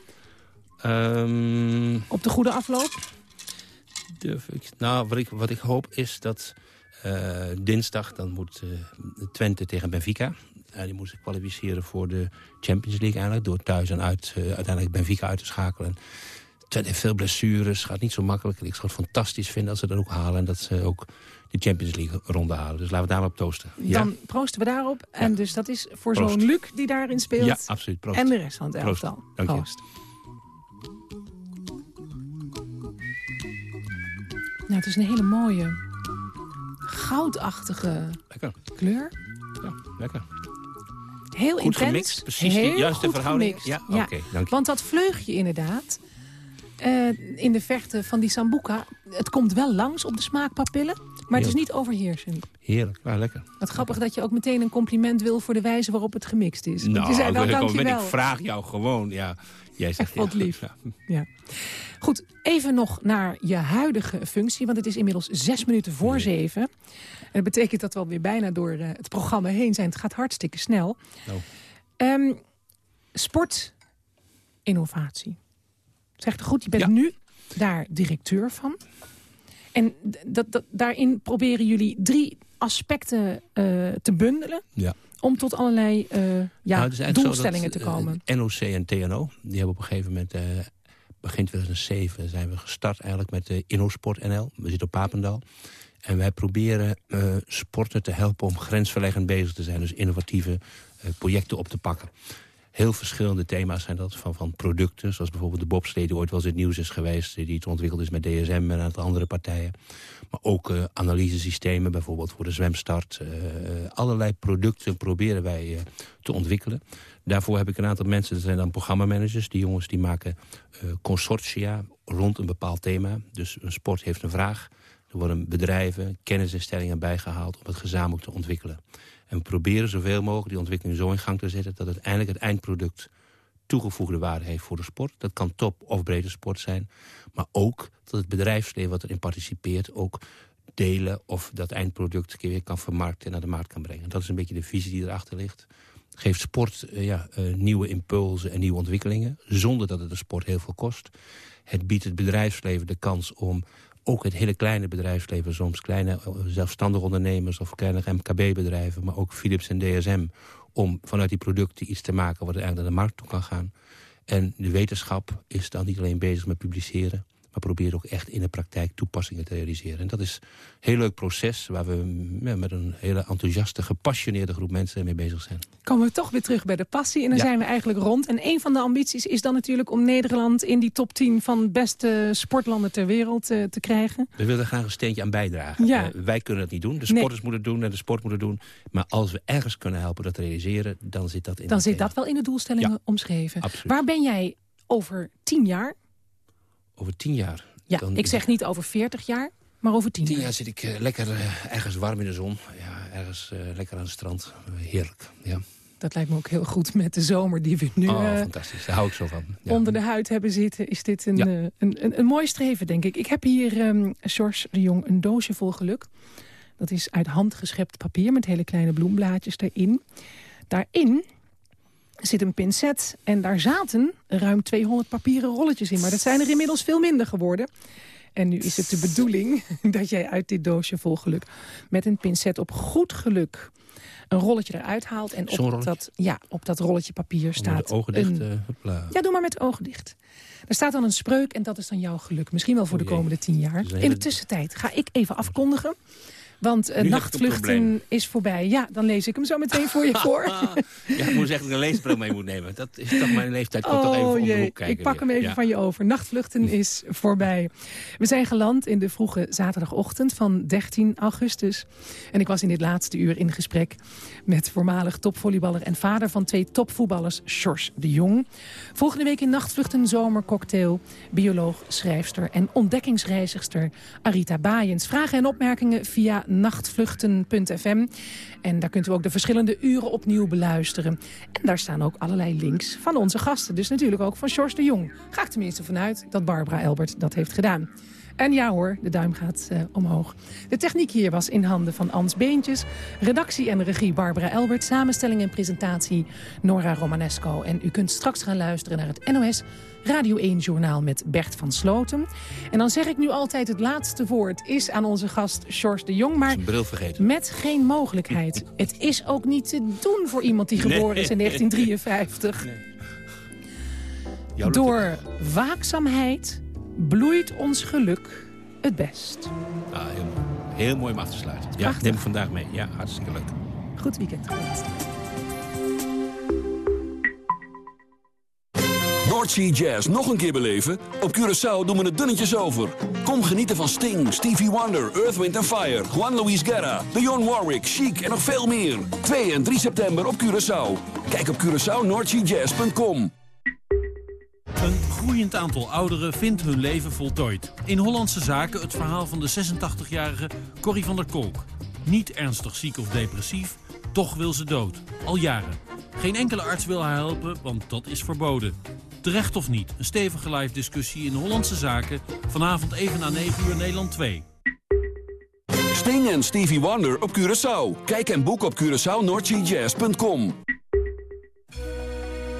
ehm, Op de goede afloop? durf ik, nou wat, ik, wat ik hoop is dat eh, dinsdag... dan moet eh, Twente tegen Benfica. Eh, die moeten zich kwalificeren voor de Champions League eigenlijk... door thuis en uit eh, uiteindelijk Benfica uit te schakelen. Twente heeft veel blessures, gaat niet zo makkelijk. Ik zou het fantastisch vinden als ze dat ook halen... en dat ze ook de Champions League ronde halen. Dus laten we daar maar op toosten. Ja, Dan proosten we daarop. En Ja. dus dat is voor zo'n Luc die daarin speelt. ja absoluut. Proost. en de rest van het elftal. Dank je. Proost. Nou, het is een hele mooie, goudachtige Lekker. kleur. Ja, lekker. Heel Goed intens. gemixt, precies heel juiste goed verhouding. gemixt. Ja, oké, dank je. Want dat vleugje inderdaad, eh, in de vechten van die sambuca... het komt wel langs op de smaakpapillen, maar het is Ja. niet overheersend. Heerlijk, ja, lekker. Wat grappig dat je ook meteen een compliment wil voor de wijze waarop het gemixt is. Nou, je zei ik wel, komen, dankjewel. ik vraag jou gewoon. Ja, jij zegt vond ja, het lief. ja. Ja. Goed, even nog naar je huidige functie. Want het is inmiddels zes minuten voor zeven. En dat betekent dat we alweer bijna door eh, het programma heen zijn. Het gaat hartstikke snel. Nou. Ehm, sport, innovatie. Zegt het goed, je bent Ja. nu daar directeur van. En dat, dat, daarin proberen jullie drie aspecten eh, te bundelen... Ja. om tot allerlei eh, ja, Nou, het is eigenlijk zo doelstellingen dat, te komen. NOC en TNO, die hebben op een gegeven moment... begin 2007 zijn we gestart eigenlijk met de InnoSport NL. We zitten op Papendal. En wij proberen eh, sporten te helpen om grensverleggend bezig te zijn. Dus innovatieve eh, projecten op te pakken. Heel verschillende thema's zijn dat. Van, van producten, zoals bijvoorbeeld de bobslee... die ooit wel eens het nieuws is geweest. Die het ontwikkeld is met DSM en een aantal andere partijen. Maar ook eh, analysesystemen, bijvoorbeeld voor de zwemstart. Allerlei producten proberen wij te ontwikkelen. Daarvoor heb ik een aantal mensen, dat zijn dan programmamanagers. Die jongens die maken consortia rond een bepaald thema. Dus een sport heeft een vraag. Er worden bedrijven, kennisinstellingen bijgehaald om het gezamenlijk te ontwikkelen. En we proberen zoveel mogelijk die ontwikkeling zo in gang te zetten... dat uiteindelijk het eindproduct toegevoegde waarde heeft voor de sport. Dat kan top of brede sport zijn. Maar ook dat het bedrijfsleven wat erin participeert... ook delen of dat eindproduct weer kan vermarkten en naar de markt kan brengen. Dat is een beetje de visie die erachter ligt. Geeft sport eh, ja, eh, nieuwe impulsen en nieuwe ontwikkelingen... zonder dat het de sport heel veel kost. Het biedt het bedrijfsleven de kans om ook het hele kleine bedrijfsleven... soms kleine eh, zelfstandige ondernemers of kleine MKB-bedrijven... maar ook Philips en DSM... om vanuit die producten iets te maken wat eigenlijk naar de markt toe kan gaan. En de wetenschap is dan niet alleen bezig met publiceren... maar probeert ook echt in de praktijk toepassingen te realiseren. En dat is een heel leuk proces waar we ja, met een hele enthousiaste, gepassioneerde groep mensen mee bezig zijn. komen we toch weer terug bij de passie. En dan Ja. zijn we eigenlijk rond. En een van de ambities is dan natuurlijk om Nederland... in die top 10 van beste sportlanden ter wereld eh, te krijgen. We willen graag een steentje aan bijdragen. Ja. Eh, wij kunnen dat niet doen. De Nee. sporters moeten het doen en de sport moet het doen. Maar als we ergens kunnen helpen dat te realiseren... dan zit dat in Dan zit thema. dat wel in de doelstellingen omschreven. Absoluut. Waar ben jij over 10 jaar? Over tien jaar. Ja, dan- ik zeg niet over 40 jaar, maar over 10 Tien jaar. jaar zit ik eh, lekker eh, ergens warm in de zon. Ja, ergens eh, lekker aan het strand. Heerlijk. Ja. Dat lijkt me ook heel goed met de zomer die we nu oh, fantastisch. Daar hou ik zo van. Ja. onder de huid hebben zitten. Is dit een, Ja. een, een, een mooi streven, denk ik. Ik heb hier, ehm George de Jong, een doosje vol geluk. Dat is uit hand geschept papier met hele kleine bloemblaadjes erin. Daarin zit een pincet en daar zaten ruim 200 papieren rolletjes in. Maar dat zijn er inmiddels veel minder geworden. En nu is het de bedoeling dat jij uit dit doosje vol geluk... met een pincet op goed geluk een rolletje eruit haalt. En op dat, ja, op dat rolletje papier staat de ogen dicht. een... eh. Ja, doe maar met de ogen dicht. Er staat dan een spreuk en dat is dan jouw geluk. Misschien wel voor O de jee. komende tien jaar. In de tussentijd ga ik even afkondigen. Want eh, nachtvluchten is voorbij. Ja, dan lees ik hem zo meteen voor je voor. Ja, ik moet zeggen dat ik een leesbril mee moet nemen. Dat is toch mijn leeftijd. Toch even Oh om de jee, hoek kijken ik pak weer. hem even Ja. van je over. Nachtvluchten is voorbij. We zijn geland in de vroege zaterdagochtend van 13 augustus. En ik was in dit laatste uur in gesprek met voormalig topvolleyballer... en vader van twee topvoetballers, Sjors de Jong. Volgende week in Nachtvluchten zomercocktail... bioloog, schrijfster en ontdekkingsreizigster Arita Baaiens. Vragen en opmerkingen via nachtvluchten.fm. En daar kunt u ook de verschillende uren opnieuw beluisteren. En daar staan ook allerlei links van onze gasten. Dus natuurlijk ook van Sjors de Jong. Ga ik tenminste vanuit dat Barbara Elbert dat heeft gedaan. En ja hoor, de duim gaat eh, omhoog. De techniek hier was in handen van Ans Beentjes. Redactie en regie Barbara Elbert. Samenstelling en presentatie Nora Romanesco. En u kunt straks gaan luisteren naar het NOS Radio 1-journaal met Bert van Sloten. En dan zeg ik nu altijd het laatste woord is aan onze gast Sjors de Jong. Maar bril vergeten. met geen mogelijkheid. Het is ook niet te doen voor iemand die geboren is in 1953. Jouw Door waakzaamheid bloeit ons geluk het best. Ah, heel, mooi. heel mooi om af te sluiten. Ja, neem ik vandaag mee. Ja, hartstikke leuk. Goed weekend. North Jazz nog een keer beleven? Op Curaçao doen we het dunnetjes over. Kom genieten van Sting, Stevie Wonder, Earth, Wind Fire... Juan Luis Guerra, Dionne Warwick, Chic en nog veel meer. 2 en 3 september op Curaçao. Kijk op CuraçaoNordSeaJazz.com. Een groeiend aantal ouderen vindt hun leven voltooid. In Hollandse Zaken het verhaal van de 86-jarige Corrie van der Kolk. Niet ernstig ziek of depressief, toch wil ze dood. Al jaren. Geen enkele arts wil haar helpen, want dat is verboden. Terecht of niet, een stevige live discussie in Hollandse Zaken... vanavond even na 9 uur Nederland 2. Sting en Stevie Wonder op Curaçao. Kijk en boek op CuraçaoNordSeaJazz.com.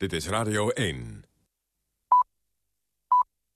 Dit is Radio 1.